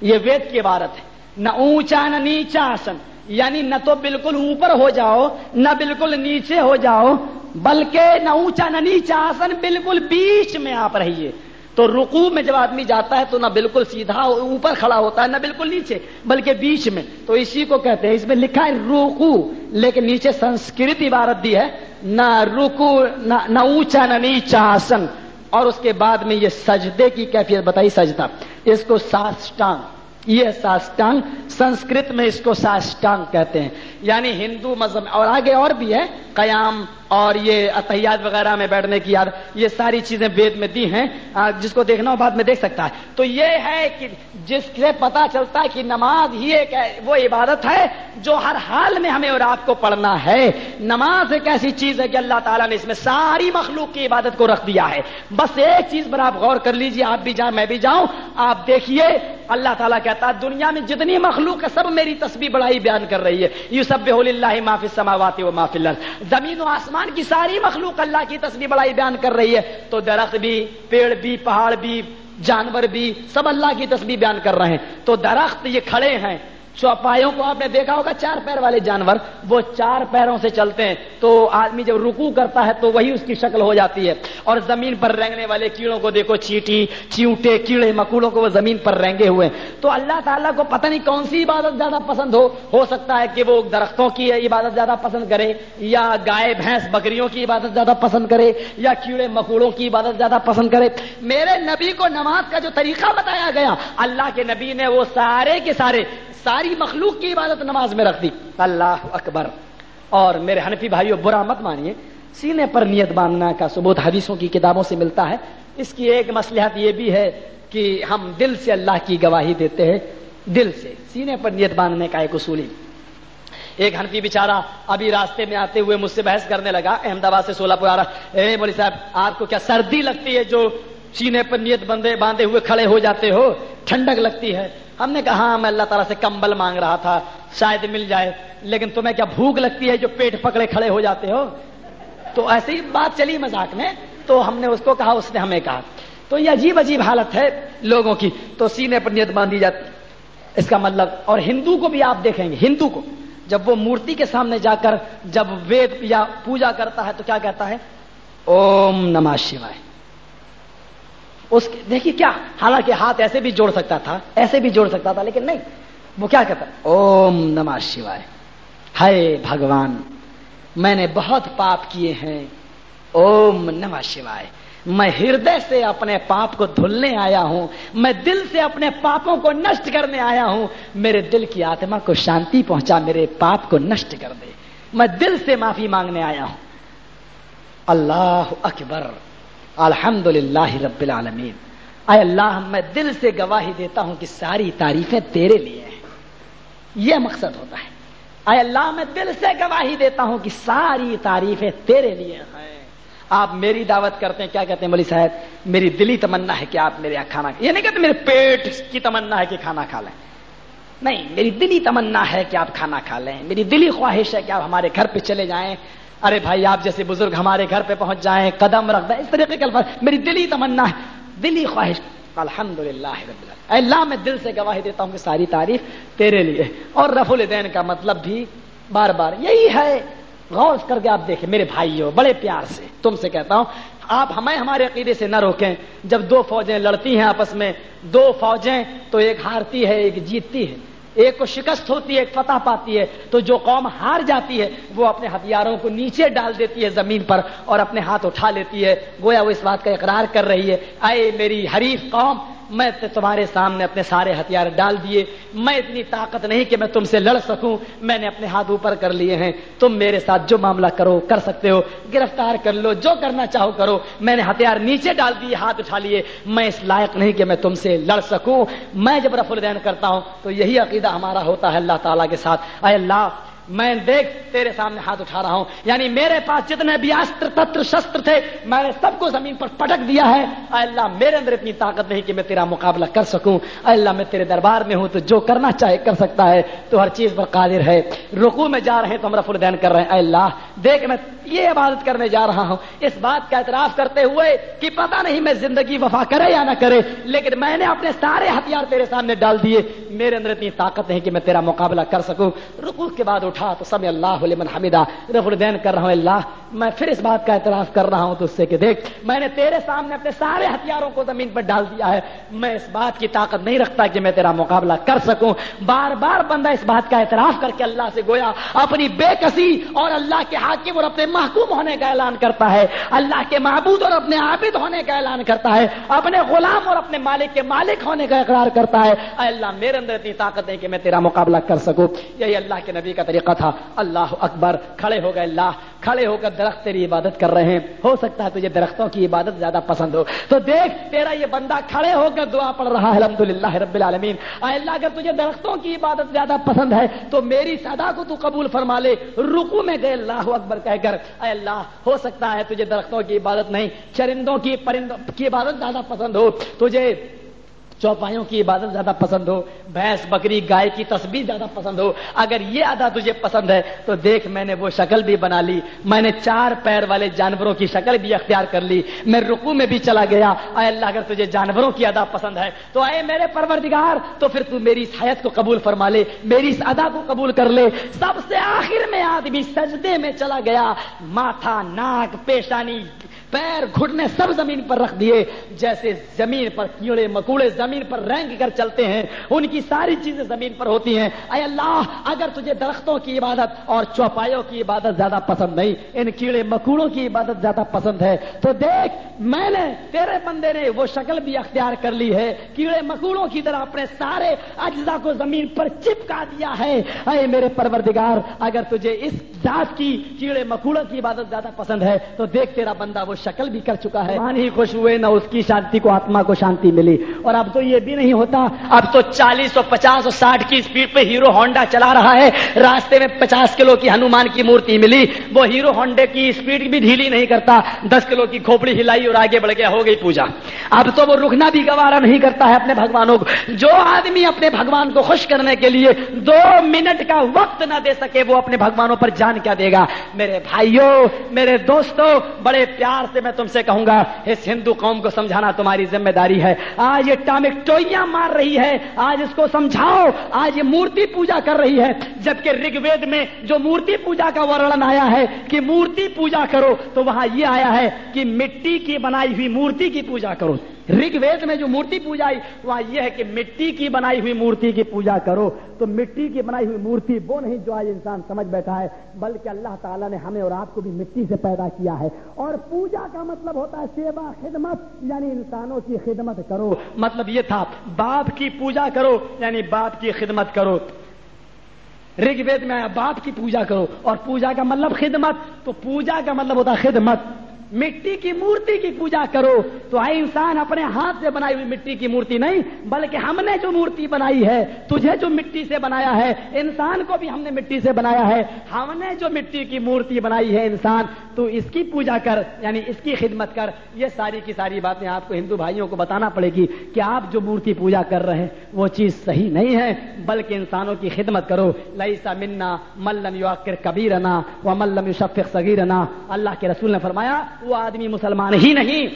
یہ وید کی عبارت ہے۔ نہ اونچا نہ نیچا آسن۔ یعنی نہ تو بالکل اوپر ہو جاؤ، نہ بالکل نیچے ہو جاؤ، بلکہ نہ اونچا نہ نیچا آسن بالکل بیچ میں آپ رہیے۔ تو رکو میں جب آدمی جاتا ہے تو نہ بالکل سیدھا اوپر کھڑا ہوتا ہے، نہ بالکل نیچے، بلکہ بیچ میں۔ تو اسی کو کہتے ہیں، اس میں لکھا ہے روکو لیکن نیچے سنسکرت عبارت دی ہے۔ نہ رکو نہ اونچا نہ نیچا آسن۔ اور اس کے بعد میں یہ سجدے کی کیفیت بتائی سجدہ۔ اس کو ساسٹانگ یہ ساسٹانگ سنسکرت میں اس کو ساسٹانگ کہتے ہیں۔ یعنی ہندو مذہب اور آگے اور بھی ہے۔ قیام اور یہ اتحیات وغیرہ میں بیٹھنے کی یاد، یہ ساری چیزیں وید میں دی ہیں۔ جس کو دیکھنا ہو بعد میں دیکھ سکتا ہے۔ تو یہ ہے کہ جس سے پتا چلتا ہے کہ نماز ہی ایک وہ عبادت ہے جو ہر حال میں ہمیں اور آپ کو پڑھنا ہے۔ نماز ایک ایسی چیز ہے کہ اللہ تعالیٰ نے اس میں ساری مخلوق کی عبادت کو رکھ دیا ہے۔ بس ایک چیز پر آپ غور کر لیجیے، آپ بھی جائیں میں بھی جاؤں۔ آپ دیکھیے اللہ تعالیٰ کہتا ہے، دنیا میں جتنی مخلوق ہے، سب میری تصویر بڑائی بیان کر رہی ہے۔ یو سب اللہ معافی سماواتی و معافی اللہ زمین و آسمان کی ساری مخلوق اللہ کی تسبیح بڑائی بیان کر رہی ہے۔ تو درخت بھی، پیڑ بھی، پہاڑ بھی، جانور بھی، سب اللہ کی تسبیح بیان کر رہے ہیں۔ تو درخت یہ کھڑے ہیں۔ چوپایوں کو آپ نے دیکھا ہوگا، چار پیر والے جانور، وہ چار پیروں سے چلتے ہیں۔ تو آدمی جب رکو کرتا ہے تو وہی اس کی شکل ہو جاتی ہے۔ اور زمین پر رینگنے والے کیڑوں کو دیکھو، چیٹی، چیوٹے، کیڑے، مکوڑوں کو وہ زمین پر رینگے ہوئے تو اللہ تعالیٰ کو پتہ نہیں کون سی عبادت زیادہ پسند ہو۔ ہو سکتا ہے کہ وہ درختوں کی عبادت زیادہ پسند کرے، یا گائے، بھینس، بکریوں کی عبادت زیادہ پسند کرے، یا کیڑے، مکوڑوں کی عبادت زیادہ پسند کرے۔ میرے نبی کو نماز کا جو طریقہ بتایا گیا، اللہ کے نبی نے وہ سارے کے سارے ساری مخلوق کی عبادت نماز میں رکھ دی۔ اللہ اکبر۔ اور میرے حنفی بھائیوں برا مت مانیے۔ سینے پر نیت باندھنا کا ثبوت حدیثوں کی کتابوں سے ملتا ہے۔ اس کی ایک مسلحت یہ بھی ہے کہ ہم دل سے اللہ کی گواہی دیتے ہیں۔ دل سے، سینے پر نیت باندھنے کا ایک اصولی ایک ہنفی بیچارہ ابھی راستے میں آتے ہوئے مجھ سے بحث کرنے لگا، احمد آباد سے سولہ پور آ رہا اے مولی صاحب، آپ کو کیا سردی لگتی ہے جو سینے پر نیت بندے، باندھے ہوئے کھڑے ہو جاتے ہو؟ ٹھنڈک لگتی ہے۔ ہم نے کہا ہاں میں اللہ تعالیٰ سے کمبل مانگ رہا تھا، شاید مل جائے، لیکن تمہیں کیا بھوک لگتی ہے جو پیٹ پکڑے کھڑے ہو جاتے ہو؟ تو ایسی بات چلی مذاق میں، تو ہم نے اس کو کہا، اس نے ہمیں کہا۔ تو یہ عجیب عجیب حالت ہے لوگوں کی۔ تو سینے پر نیت باندھی جاتی اس کا مطلب اور ہندو کو بھی آپ دیکھیں گے، ہندو کو۔ جب وہ مورتی کے سامنے جا کر، جب وید یا پوجا کرتا ہے، تو کیا کہتا ہے؟ اوم نما شیوائے۔ اس دیکھیے کیا حالانکہ ہاتھ ایسے بھی جوڑ سکتا تھا، ایسے بھی جوڑ سکتا تھا، لیکن نہیں، وہ کیا کہتا اوم نما شیوائے۔ ہائے بھگوان، میں نے بہت پاپ کیے ہیں۔ اوم نما شیوائے۔ میں ہردے سے اپنے پاپ کو دھلنے آیا ہوں۔ میں دل سے اپنے پاپوں کو نشٹ کرنے آیا ہوں۔ میرے دل کی آتما کو شانتی پہنچا، میرے پاپ کو نشٹ کر دے۔ میں دل سے معافی مانگنے آیا ہوں۔ اللہ اکبر۔ الحمد للہ رب العالمین۔ اے اللہ، میں دل سے گواہی دیتا ہوں کہ ساری تعریفیں تیرے لیے ہیں۔ یہ مقصد ہوتا ہے۔ اے اللہ، میں دل سے گواہی دیتا ہوں کہ ساری تعریفیں تیرے لیے ہیں۔ آپ میری دعوت کرتے ہیں، کیا کہتے ہیں مولی صاحب؟ میری دلی تمنا ہے کہ آپ میرے یہاں کھانا یہ نہیں کہتے میرے پیٹ کی تمنا ہے کہ کھانا کھا لیں۔ نہیں، میری دلی تمنا ہے کہ آپ کھانا کھا لیں۔ میری دلی خواہش ہے کہ آپ ہمارے گھر پہ چلے جائیں۔ ارے بھائی، آپ جیسے بزرگ ہمارے گھر پہ پہنچ جائیں، قدم رکھ دیں اس طریقے کے الفاظ، میری دلی تمنا ہے، دلی خواہش۔ الحمد للہ اللہ، میں دل سے گواہی دیتا ہوں کہ ساری تعریف تیرے لیے۔ اور رف الدین کا مطلب بھی بار بار یہی ہے۔ غور کر کے آپ دیکھیں، میرے بھائی ہو بڑے پیار سے تم سے کہتا ہوں، آپ ہمیں ہمارے عقیدے سے نہ روکیں۔ جب دو فوجیں لڑتی ہیں آپس میں، دو فوجیں تو ایک ہارتی ہے، ایک جیتتی ہے۔ ایک کو شکست ہوتی ہے، ایک فتح پاتی ہے، تو جو قوم ہار جاتی ہے، وہ اپنے ہتھیاروں کو نیچے ڈال دیتی ہے زمین پر اور اپنے ہاتھ اٹھا لیتی ہے۔ گویا وہ اس بات کا اقرار کر رہی ہے۔ اے میری حریف قوم میں تمہارے سامنے اپنے سارے ہتھیار ڈال دیے۔ میں اتنی طاقت نہیں کہ میں تم سے لڑ سکوں۔ میں نے اپنے ہاتھ اوپر کر لیے ہیں۔ تم میرے ساتھ جو معاملہ کرو، کر سکتے ہو۔ گرفتار کر لو، جو کرنا چاہو کرو۔ میں نے ہتھیار نیچے ڈال دیے، ہاتھ اٹھا لیے۔ میں اس لائق نہیں کہ میں تم سے لڑ سکوں۔ میں جب رف الدین کرتا ہوں تو یہی عقیدہ ہمارا ہوتا ہے اللہ تعالیٰ کے ساتھ۔ اے اللہ میں دیکھ تیرے سامنے ہاتھ اٹھا رہا ہوں۔ یعنی میرے پاس جتنے بھی آستر تتر شستر تھے، میں نے سب کو زمین پر پٹک دیا ہے۔ اے اللہ، میرے اندر اتنی طاقت نہیں کہ میں تیرا مقابلہ کر سکوں۔ اے اللہ، میں تیرے دربار میں ہوں تو جو کرنا چاہے کر سکتا ہے۔ تو ہر چیز پر قادر ہے۔ رکو میں جا رہے ہیں تو ہم رف الدین کر رہے ہیں۔ اے اللہ، دیکھ، میں یہ عبادت کرنے جا رہا ہوں۔ اس بات کا اعتراف کرتے ہوئے کہ پتہ نہیں میں زندگی وفا کرے یا نہ کرے، لیکن میں نے اپنے سارے ہتھیار تیرے سامنے ڈال دیے۔ میرے اندر اتنی طاقت نہیں کہ میں تیرا مقابلہ کر سکوں۔ رکو کے بعد اٹھا تو سب اللہ لمن حمیدہ۔ رف الدین کر رہا ہوں، اللہ میں پھر اس بات کا اعتراف کر رہا ہوں تو اس سے کہ دیکھ، میں نے تیرے سامنے اپنے سارے ہتھیاروں کو زمین پر ڈال دیا ہے۔ میں اس بات کی طاقت نہیں رکھتا کہ میں تیرا مقابلہ کر سکوں۔ بار بار بندہ اس بات کا اعتراف کر کے اللہ سے گویا، اپنی بے کسی اور اللہ کے حاکم اور اپنے محکوم ہونے کا اعلان کرتا ہے۔ اللہ کے معبود اور اپنے عابد ہونے کا اعلان کرتا ہے۔ اپنے غلام اور اپنے مالک کے مالک ہونے کا اقرار کرتا ہے۔ اے اللہ، میرے اندر اتنی طاقت ہے کہ میں تیرا مقابلہ کر سکوں۔ یہی اللہ کے نبی کا طریقہ تھا۔ اللہ اکبر، کھڑے ہو گئے۔ اللہ کھڑے ہو کر درخت تیری عبادت کر رہے ہیں۔ ہو سکتا ہے تجھے درختوں کی عبادت زیادہ پسند ہو۔ تو دیکھ، تیرا یہ بندہ کھڑے ہو کر دعا پڑھ رہا ہے الحمد للہ رب العالمین۔ اے اللہ، اگر تجھے درختوں کی عبادت زیادہ پسند ہے، تو میری صدا کو تو قبول فرما لے۔ رکو میں گئے، اللہ اکبر کہہ کر۔ اے اللہ، ہو سکتا ہے تجھے درختوں کی عبادت نہیں، چرندوں کی پرندوں کی عبادت زیادہ پسند ہو۔ تجھے چوپایوں کی عبادت زیادہ پسند ہو، بھینس، بکری، گائے کی تصویر زیادہ پسند ہو۔ اگر یہ ادا تجھے پسند ہے تو دیکھ میں نے وہ شکل بھی بنا لی۔ میں نے چار پیر والے جانوروں کی شکل بھی اختیار کر لی۔ میں رکو میں بھی چلا گیا۔ اے اللہ، اگر تجھے جانوروں کی ادا پسند ہے تو اے میرے پروردگار، تو پھر تو میری اس حیت کو قبول فرما لے، میری اس ادا کو قبول کر لے۔ سب سے آخر میں آدمی سجدے میں چلا گیا۔ ماتھا، ناک، پیشانی پیر گھٹنے سب زمین پر رکھ دیے، جیسے زمین پر کیڑے مکوڑے زمین پر رینگ کر چلتے ہیں، ان کی ساری چیزیں زمین پر ہوتی ہیں۔ اے اللہ، اگر تجھے درختوں کی عبادت اور چوپایوں کی عبادت زیادہ پسند نہیں، ان کیڑے مکوڑوں کی عبادت زیادہ پسند ہے، تو دیکھ، میں نے تیرے بندے نے وہ شکل بھی اختیار کر لی ہے۔ کیڑے مکوڑوں کی طرح اپنے سارے اجزا کو زمین پر چپکا دیا ہے۔ اے میرے پروردگار، اگر تجھے اس ذات کی کیڑے مکوڑوں کی عبادت زیادہ پسند ہے، تو دیکھ تیرا بندہ وہ شکل بھی کر چکا ہے۔ ہی خوش ہوئے، نہ اس کی شانتی کو، آتما کو شانتی ملی۔ اور اب تو یہ بھی نہیں ہوتا۔ اب تو چالیس سو پچاس اور ساٹھ کی اسپیڈ پہ ہیرو ہونڈا چلا رہا ہے۔ راستے میں پچاس کلو کی ہنومان کی مورتی ملی۔ وہ ہیرو ہونڈے کی اسپیڈ بھی ڈھیلی نہیں کرتا۔ دس کلو کی کھوپڑی ہلائی اور آگے بڑھ گیا، ہو گئی پوجا۔ اب تو وہ رکنا بھی گوارا نہیں کرتا ہے اپنے بھگوانوں کو۔ جو آدمی اپنے بھگوان کو خوش کرنے کے لیے دو منٹ کا وقت نہ دے سکے، وہ اپنے بھگوانوں پر جان کیا دے گا۔ میرے بھائیوں، میرے دوستوں، بڑے پیار سے میں تم سے کہوں گا، اس ہندو قوم کو سمجھانا تمہاری ذمہ داری ہے۔ آج یہ ٹامک ٹوئیاں مار رہی ہے۔ آج اس کو سمجھاؤ۔ آج یہ مورتی پوجا کر رہی ہے۔ جبکہ رگ وید میں جو مورتی پوجا کا ورنن آیا ہے کہ مورتی پوجا کرو، تو وہاں یہ آیا ہے کہ مٹی کی بنائی ہوئی مورتی کی پوجا کرو۔ رگ وید میں جو مورتی پوجائی وہاں یہ ہے کہ مٹی کی بنائی ہوئی مورتی کی پوجا کرو۔ تو مٹی کی بنائی ہوئی مورتی وہ نہیں جو آج انسان سمجھ بیٹھا ہے، بلکہ اللہ تعالیٰ نے ہمیں اور آپ کو بھی مٹی سے پیدا کیا ہے۔ اور پوجا کا مطلب ہوتا ہے سیوا، خدمت یعنی انسانوں کی خدمت کرو۔ مطلب یہ تھا، باپ کی پوجا کرو یعنی باپ کی خدمت کرو۔ رگ وید میں باپ کی پوجا کرو، اور پوجا کا مطلب خدمت۔ تو پوجا کا مطلب ہوتا ہے خدمت۔ مٹی کی مورتی کی پوجا کرو تو آئی انسان اپنے ہاتھ سے بنائی ہوئی مٹی کی مورتی نہیں، بلکہ ہم نے جو مورتی بنائی ہے، تجھے جو مٹی سے بنایا ہے، انسان کو بھی ہم نے مٹی سے بنایا ہے۔ ہم نے جو مٹی کی مورتی بنائی ہے انسان، تو اس کی پوجا کر یعنی اس کی خدمت کر۔ یہ ساری کی ساری باتیں آپ کو ہندو بھائیوں کو بتانا پڑے گی کہ آپ جو مورتی پوجا کر رہے ہیں، وہ چیز صحیح نہیں ہے، بلکہ انسانوں کی خدمت کرو۔ لئی سا منا ملم یو کبیر کبیرنا و ملم یو صغیرنا۔ اللہ کے رسول نے فرمایا وہ آدمی مسلمان ہی نہیں۔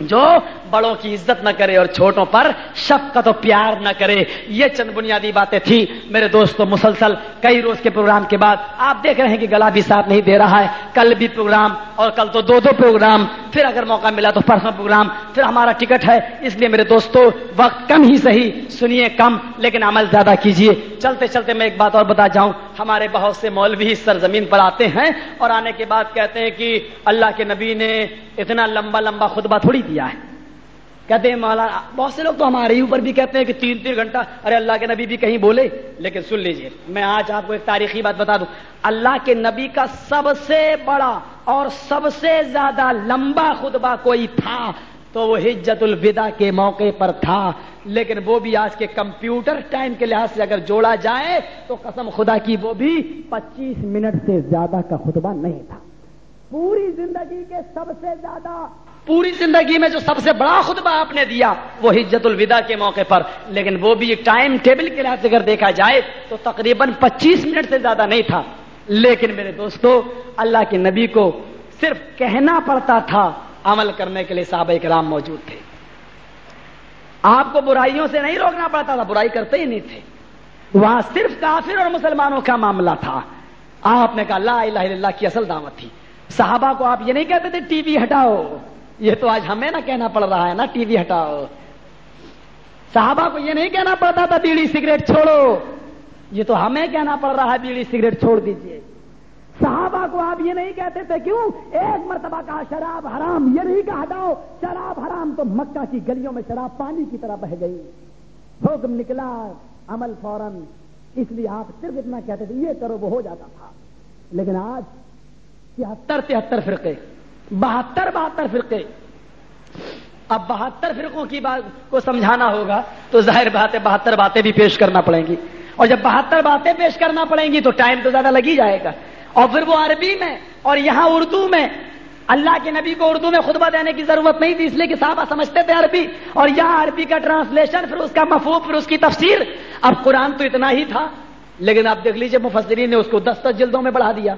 جو بڑوں کی عزت نہ کرے اور چھوٹوں پر شفقت و پیار نہ کرے۔ یہ چند بنیادی باتیں تھی میرے دوستوں مسلسل کئی روز کے پروگرام کے بعد آپ دیکھ رہے ہیں کہ گلا بھی ساتھ نہیں دے رہا ہے۔ کل بھی پروگرام اور کل تو دو دو پروگرام۔ پھر اگر موقع ملا تو پرسوں پروگرام۔ پھر ہمارا ٹکٹ ہے۔ اس لیے میرے دوستوں وقت کم ہی صحیح۔ سنیے کم، لیکن عمل زیادہ کیجیے چلتے چلتے میں ایک بات اور بتا جاؤں۔ ہمارے بہت سے مولوی سرزمین پر آتے ہیں اور آنے کے بعد کہتے ہیں کہ اللہ کے نبی نے اتنا لمبا لمبا خطبہ تھوڑی دیا ہے۔ کہتے ہیں مولانا بہت سے لوگ تو ہمارے ہی اوپر بھی کہتے ہیں کہ تین تین گھنٹہ، ارے اللہ کے نبی بھی کہیں بولے، لیکن سن لیجیے، میں آج آپ کو ایک تاریخی بات بتا دوں۔ اللہ کے نبی کا سب سے بڑا اور سب سے زیادہ لمبا خطبہ کوئی تھا تو وہ ہجت الوداع کے موقع پر تھا۔ لیکن وہ بھی آج کے کمپیوٹر ٹائم کے لحاظ سے اگر جوڑا جائے تو قسم خدا کی وہ بھی پچیس منٹ سے زیادہ کا خطبہ نہیں تھا۔ پوری زندگی کے سب سے زیادہ پوری زندگی میں جو سب سے بڑا خطبہ آپ نے دیا، وہ ہجت الوداع کے موقع پر۔ لیکن وہ بھی ٹائم ٹیبل کے لحاظ سے اگر دیکھا جائے تو تقریباً پچیس منٹ سے زیادہ نہیں تھا۔ لیکن میرے دوستو، اللہ کے نبی کو صرف کہنا پڑتا تھا، عمل کرنے کے لیے صحابہ کرام موجود تھے۔ آپ کو برائیوں سے نہیں روکنا پڑتا تھا، برائی کرتے ہی نہیں تھے۔ وہاں صرف کافر اور مسلمانوں کا معاملہ تھا۔ آپ نے کہا، لا الہ الا اللہ کی اصل دعوت تھی۔ صحابہ کو آپ یہ نہیں کہتے تھے، ٹی وی ہٹاؤ۔ یہ تو آج ہمیں نہ کہنا پڑ رہا ہے نا، ٹی وی ہٹاؤ۔ صحابہ کو یہ نہیں کہنا پڑتا تھا، بیڑی سگریٹ چھوڑو۔ یہ تو ہمیں کہنا پڑ رہا ہے، بیڑی سگریٹ چھوڑ دیجیے۔ صحابہ کو آپ یہ نہیں کہتے تھے، کیوں؟ ایک مرتبہ کہا، شراب حرام، یہ نہیں کہا، ہٹاؤ۔ شراب حرام تو مکہ کی گلیوں میں شراب پانی کی طرح بہ گئی۔ حکم نکلا، عمل فوراً۔ اس لیے آپ صرف اتنا کہتے تھے، یہ کرو وہ ہو جاتا تھا۔ لیکن آج تہتر تہتر فرقے۔ بہتر بہتر فرقے۔ اب بہتر فرقوں کی بات کو سمجھانا ہوگا تو ظاہر بات ہے بہتر باتیں بھی پیش کرنا پڑیں گی۔ اور جب بہتر باتیں پیش کرنا پڑیں گی تو ٹائم تو زیادہ لگ ہی جائے گا۔ اور پھر وہ عربی میں اور یہاں اردو میں اللہ کے نبی کو اردو میں خطبہ دینے کی ضرورت نہیں تھی، اس لیے کہ صحابہ سمجھتے تھے عربی۔ اور یہاں عربی کا ٹرانسلیشن پھر اس کا مفہوم، پھر اس کی تفسیر۔ اب قرآن تو اتنا ہی تھا، لیکن آپ دیکھ لیجیے مفسرین نے اس کو دس دس جلدوں میں بڑھا دیا۔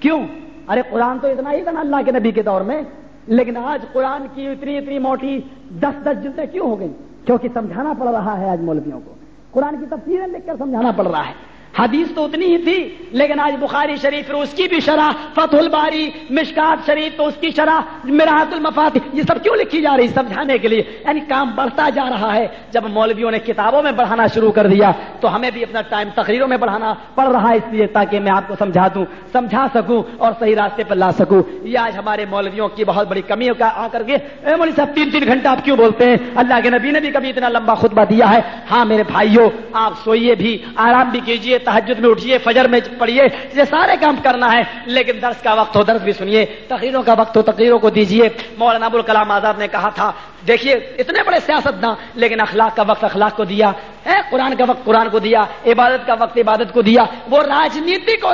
کیوں؟ ارے قرآن تو اتنا ہی تھا نا اللہ کے نبی کے دور میں، لیکن آج قرآن کی اتنی اتنی موٹی دس دس جلدیں کیوں ہو گئی کیونکہ سمجھانا پڑ رہا ہے آج مولویوں کو۔ قرآن کی تفصیلیں لکھ کر سمجھانا پڑ رہا ہے۔ حدیث تو اتنی ہی تھی، لیکن آج بخاری شریف اس کی بھی شرح، فتح الباری، مشکات شریف تو اس کی شرح مراحت المفات یہ سب کیوں لکھی جا رہی سمجھانے کے لیے؟ یعنی کام بڑھتا جا رہا ہے۔ جب مولویوں نے کتابوں میں بڑھانا شروع کر دیا، تو ہمیں بھی اپنا ٹائم تقریروں میں بڑھانا پڑ رہا ہے، اس لیے تاکہ میں آپ کو سمجھا دوں، سمجھا سکوں اور صحیح راستے پر لا سکوں۔ یہ آج ہمارے مولویوں کی بہت بڑی کمی کا آ کر کے، اے مولوی صاحب، تین تین گھنٹہ آپ کیوں بولتے ہیں؟ اللہ کے نبی نے بھی کبھی اتنا لمبا خطبہ دیا ہے۔ ہاں میرے بھائیوں، آپ سوئیے بھی، آرام بھی کیجیے تحجد میں اٹھیے فجر میں پڑھیے یہ سارے کام کرنا ہے، لیکن درس کا وقت ہو، درس بھی سنیے تقریروں کا وقت ہو، تقریروں کو دیجیے مولانا ابوالکلام آزاد نے کہا تھا دیکھیے اتنے بڑے سیاست داں لیکن اخلاق کا وقت اخلاق کو دیا۔ قرآن کا وقت قرآن کو دیا، عبادت کا وقت عبادت کو دیا۔ وہ راجنیتی کو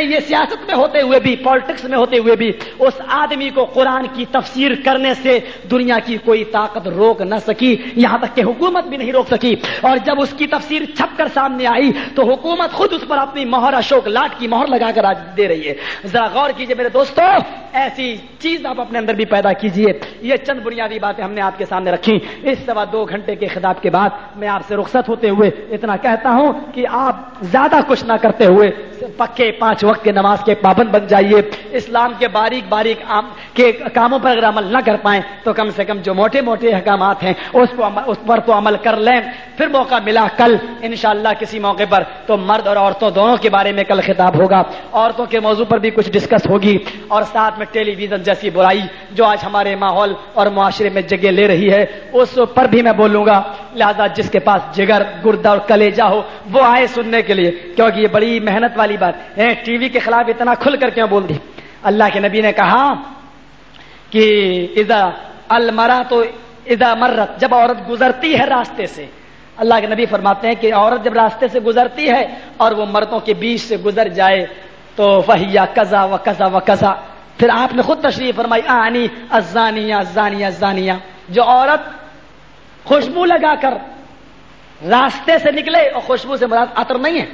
یہ سیاست میں ہوتے ہوئے بھی پالیٹکس میں ہوتے ہوئے بھی، اس آدمی کو قرآن کی تفسیر کرنے سے دنیا کی کوئی طاقت روک نہ سکی، یہاں تک کہ حکومت بھی نہیں روک سکی۔ اور جب اس کی تفسیر چھپ کر سامنے آئی، تو حکومت خود اس پر اپنی مہر اشوک لاٹ کی مہر لگا کر آج دے رہی ہے۔ ذرا غور کیجیے میرے دوستو، ایسی چیز آپ اپنے اندر بھی پیدا کیجیے یہ چند بنیادی باتیں ہم نے آپ کے سامنے رکھی۔ اس سوا دو گھنٹے کے خطاب کے بعد میں آپ سے رخصت ہوتے ہوئے اتنا کہتا ہوں کہ آپ زیادہ کچھ نہ کرتے ہوئے پکے پانچ وقت کے نماز کے پابند بن جائیے۔ اسلام کے باریک باریک کے کاموں پر اگر عمل نہ کر پائیں تو کم سے کم جو موٹے موٹے احکامات ہیں اس کو اس پر تو عمل کر لیں۔ پھر موقع ملا کل، انشاءاللہ کسی موقع پر تو مرد اور عورتوں دونوں کے بارے میں کل خطاب ہوگا۔ عورتوں کے موضوع پر بھی کچھ ڈسکس ہوگی۔ اور ساتھ میں ٹیلی ویژن جیسی برائی جو آج ہمارے ماحول اور معاشرے میں جگہ لے رہی ہے، اس پر بھی میں بولوں گا۔ لہذا جس کے پاس جگر گردہ اور کلیجا ہو، وہ آئے سننے کے لیے، کیونکہ یہ بڑی محنت والی بات ٹی وی کے خلاف اتنا کھل کر کیوں بول دی؟ اللہ کے نبی نے کہا کہ اذا المرا تو اذا مرت، جب عورت گزرتی ہے راستے سے، اللہ کے نبی فرماتے ہیں کہ عورت جب راستے سے گزرتی ہے اور وہ مردوں کے بیچ سے گزر جائے، تو وہیا کزا و کزا و کزا۔ پھر آپ نے خود تشریف فرمائی، آنی ازانیہ ازانیہ ازانیہ جو عورت خوشبو لگا کر راستے سے نکلے اور خوشبو سے مراد عطر نہیں ہے۔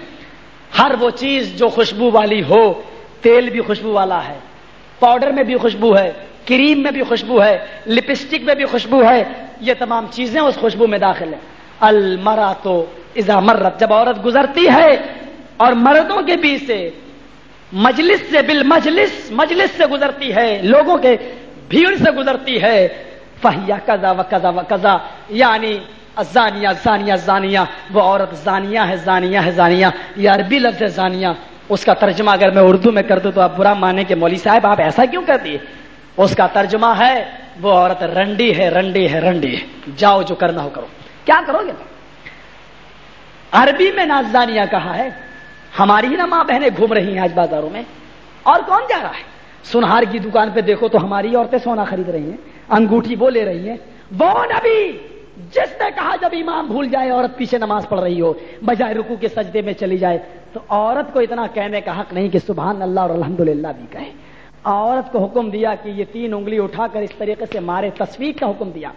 ہر وہ چیز جو خوشبو والی ہو، تیل بھی خوشبو والا ہے، پاؤڈر میں بھی خوشبو ہے، کریم میں بھی خوشبو ہے، لپسٹک میں بھی خوشبو ہے، یہ تمام چیزیں اس خوشبو میں داخل ہیں۔ المرا تو ازا مرت، جب عورت گزرتی ہے اور مردوں کے بیچ سے، مجلس سے بل مجلس مجلس سے گزرتی ہے، لوگوں کے بھیڑ سے گزرتی ہے، فہیا کزا و کزا و کزا یعنی زانیہ زانیہ زانیہ، وہ عورت زانیہ ہے زانیہ ہے، زانیہ۔ یہ عربی لفظ ہے، زانیہ۔ اس کا ترجمہ اگر میں اردو میں کر دوں تو آپ برا مانے کہ مولوی صاحب، آپ ایسا کیوں کر دیے؟ اس کا ترجمہ ہے، وہ عورت رنڈی ہے رنڈی ہے رنڈی ہے۔ جاؤ جو کرنا ہو کرو۔ کیا کرو گے؟ عربی میں نازانیہ کہا ہے، ہماری ہی نا ماں بہنیں گھوم رہی ہیں آج بازاروں میں۔ اور کون جا رہا ہے؟ سنہار کی دکان پہ دیکھو تو ہماری عورتیں سونا خرید رہی ہیں، انگوٹھی وہ لے رہی ہیں۔ وہ نبی! جس نے کہا جب امام بھول جائے عورت پیچھے نماز پڑھ رہی ہو، بجائے رکو کے سجدے میں چلی جائے، تو عورت کو اتنا کہنے کا حق نہیں کہ سبحان اللہ اور الحمد بھی کہے۔ عورت کو حکم دیا کہ یہ تین انگلی اٹھا کر اس طریقے سے مارے، تصویر کا حکم دیا۔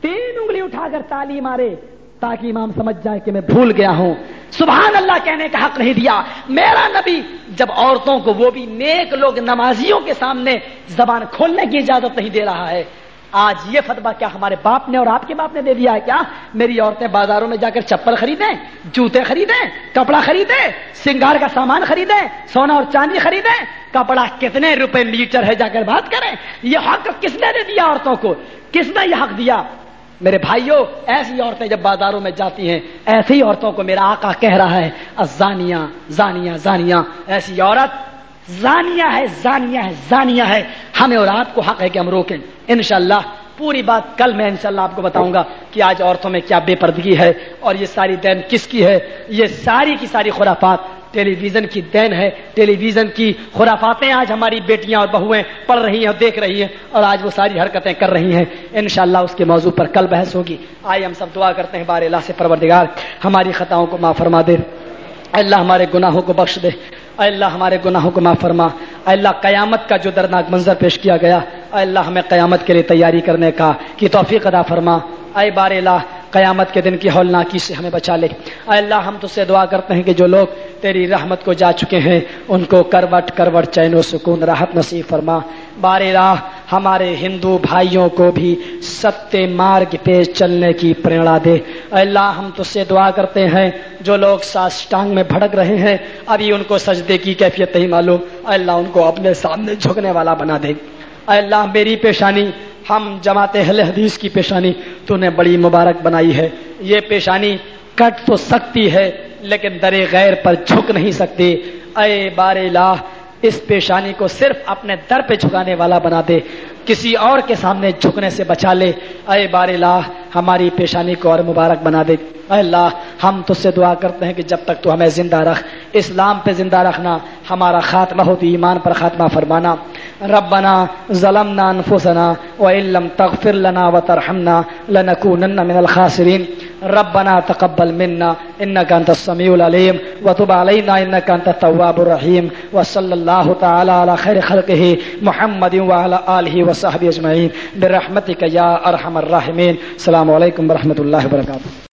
تین انگلی اٹھا کر تالی مارے تاکہ امام سمجھ جائے کہ میں بھول گیا ہوں۔ سبحان اللہ کہنے کا حق نہیں دیا۔ میرا نبی، جب عورتوں کو وہ بھی نیک لوگ نمازیوں کے سامنے زبان کھولنے کی اجازت نہیں دے رہا ہے آج یہ فتبہ کیا ہمارے باپ نے اور آپ کے باپ نے دے دیا ہے کیا؟ میری عورتیں بازاروں میں جا کر چپل خریدیں، جوتے خریدیں، کپڑا خریدیں، سنگار کا سامان خریدیں، سونا اور چاندی خریدیں، کپڑا کتنے روپے میٹر ہے جا کر بات کریں؟ یہ حق کس نے دے دیا عورتوں کو؟ کس نے یہ حق دیا؟ میرے بھائیوں ایسی عورتیں جب بازاروں میں جاتی ہیں، ایسی عورتوں کو میرا آقا کہہ رہا ہے زانیہ زانیہ زانیہ ایسی عورت زانیہ ہے زانیہ ہے زانیہ ہے۔ ہمیں اور آپ کو حق ہے کہ ہم روکیں۔ انشاءاللہ، پوری بات کل میں انشاءاللہ آپ کو بتاؤں گا کہ آج عورتوں میں کیا بے پردگی ہے اور یہ ساری دین کس کی ہے۔ یہ ساری کی ساری خرافات ٹیلی ویژن کی دین ہے۔ ٹیلی ویژن کی خرافاتیں آج ہماری بیٹیاں اور بہویں پڑھ رہی ہیں اور دیکھ رہی ہیں اور آج وہ ساری حرکتیں کر رہی ہیں۔ انشاءاللہ اس کے موضوع پر کل بحث ہوگی۔ آئیے ہم سب دعا کرتے ہیں بار اللہ سے، پروردگار، ہماری خطاؤں کو معاف فرما دے۔ اللہ ہمارے گناہوں کو بخش دے۔ اے اللہ ہمارے گناہوں کو معاف فرما۔ اے اللہ قیامت کا جو درناک منظر پیش کیا گیا، اے اللہ ہمیں قیامت کے لیے تیاری کرنے کا کی توفیق ادا فرما۔ اے بار اللہ، قیامت کے دن کی ہولناکی سے ہمیں بچا لے۔ اے اللہ، ہم تو سے دعا کرتے ہیں کہ جو لوگ تیری رحمت کو جا چکے ہیں، ان کو کروٹ کروٹ چین و سکون، راحت نصیب فرما۔ بار راہ ہمارے ہندو بھائیوں کو بھی ستیہ مارگ پہ چلنے کی پریرنا دے۔ اے اللہ، ہم تو سے دعا کرتے ہیں، جو لوگ ساسٹانگ میں بھڑک رہے ہیں، ابھی ان کو سجدے کی کیفیت نہیں معلوم۔ اے اللہ، ان کو اپنے سامنے جھکنے والا بنا دے۔ اے اللہ، میری پیشانی، ہم جماعت اہل حدیث کی پیشانی، تو نے بڑی مبارک بنائی ہے۔ یہ پیشانی کٹ تو سکتی ہے، لیکن در غیر پر جھک نہیں سکتی۔ اے بار الہ اس پیشانی کو صرف اپنے در پہ جھکانے والا بنا دے، کسی اور کے سامنے جھکنے سے بچا لے۔ اے بار الہ ہماری پیشانی کو اور مبارک بنا دے۔ اے اللہ، ہم تو سے دعا کرتے ہیں کہ جب تک تو ہمیں زندہ رکھ۔ اسلام پہ زندہ رکھنا ہمارا خاتمہ ہو تو ایمان پر خاتمہ فرمانا۔ ربنا ظلمنا انفسنا وان لم تغفر لنا وترحمنا لنكونن من الخاسرين ربنا تقبل منا انك انت السميع العليم وتب علينا انك انت التواب الرحيم وصلى الله تعالى على خير خلقه محمد وعلى اله وصحبه اجمعين برحمتك يا ارحم الراحمين السلام عليكم ورحمه الله وبركاته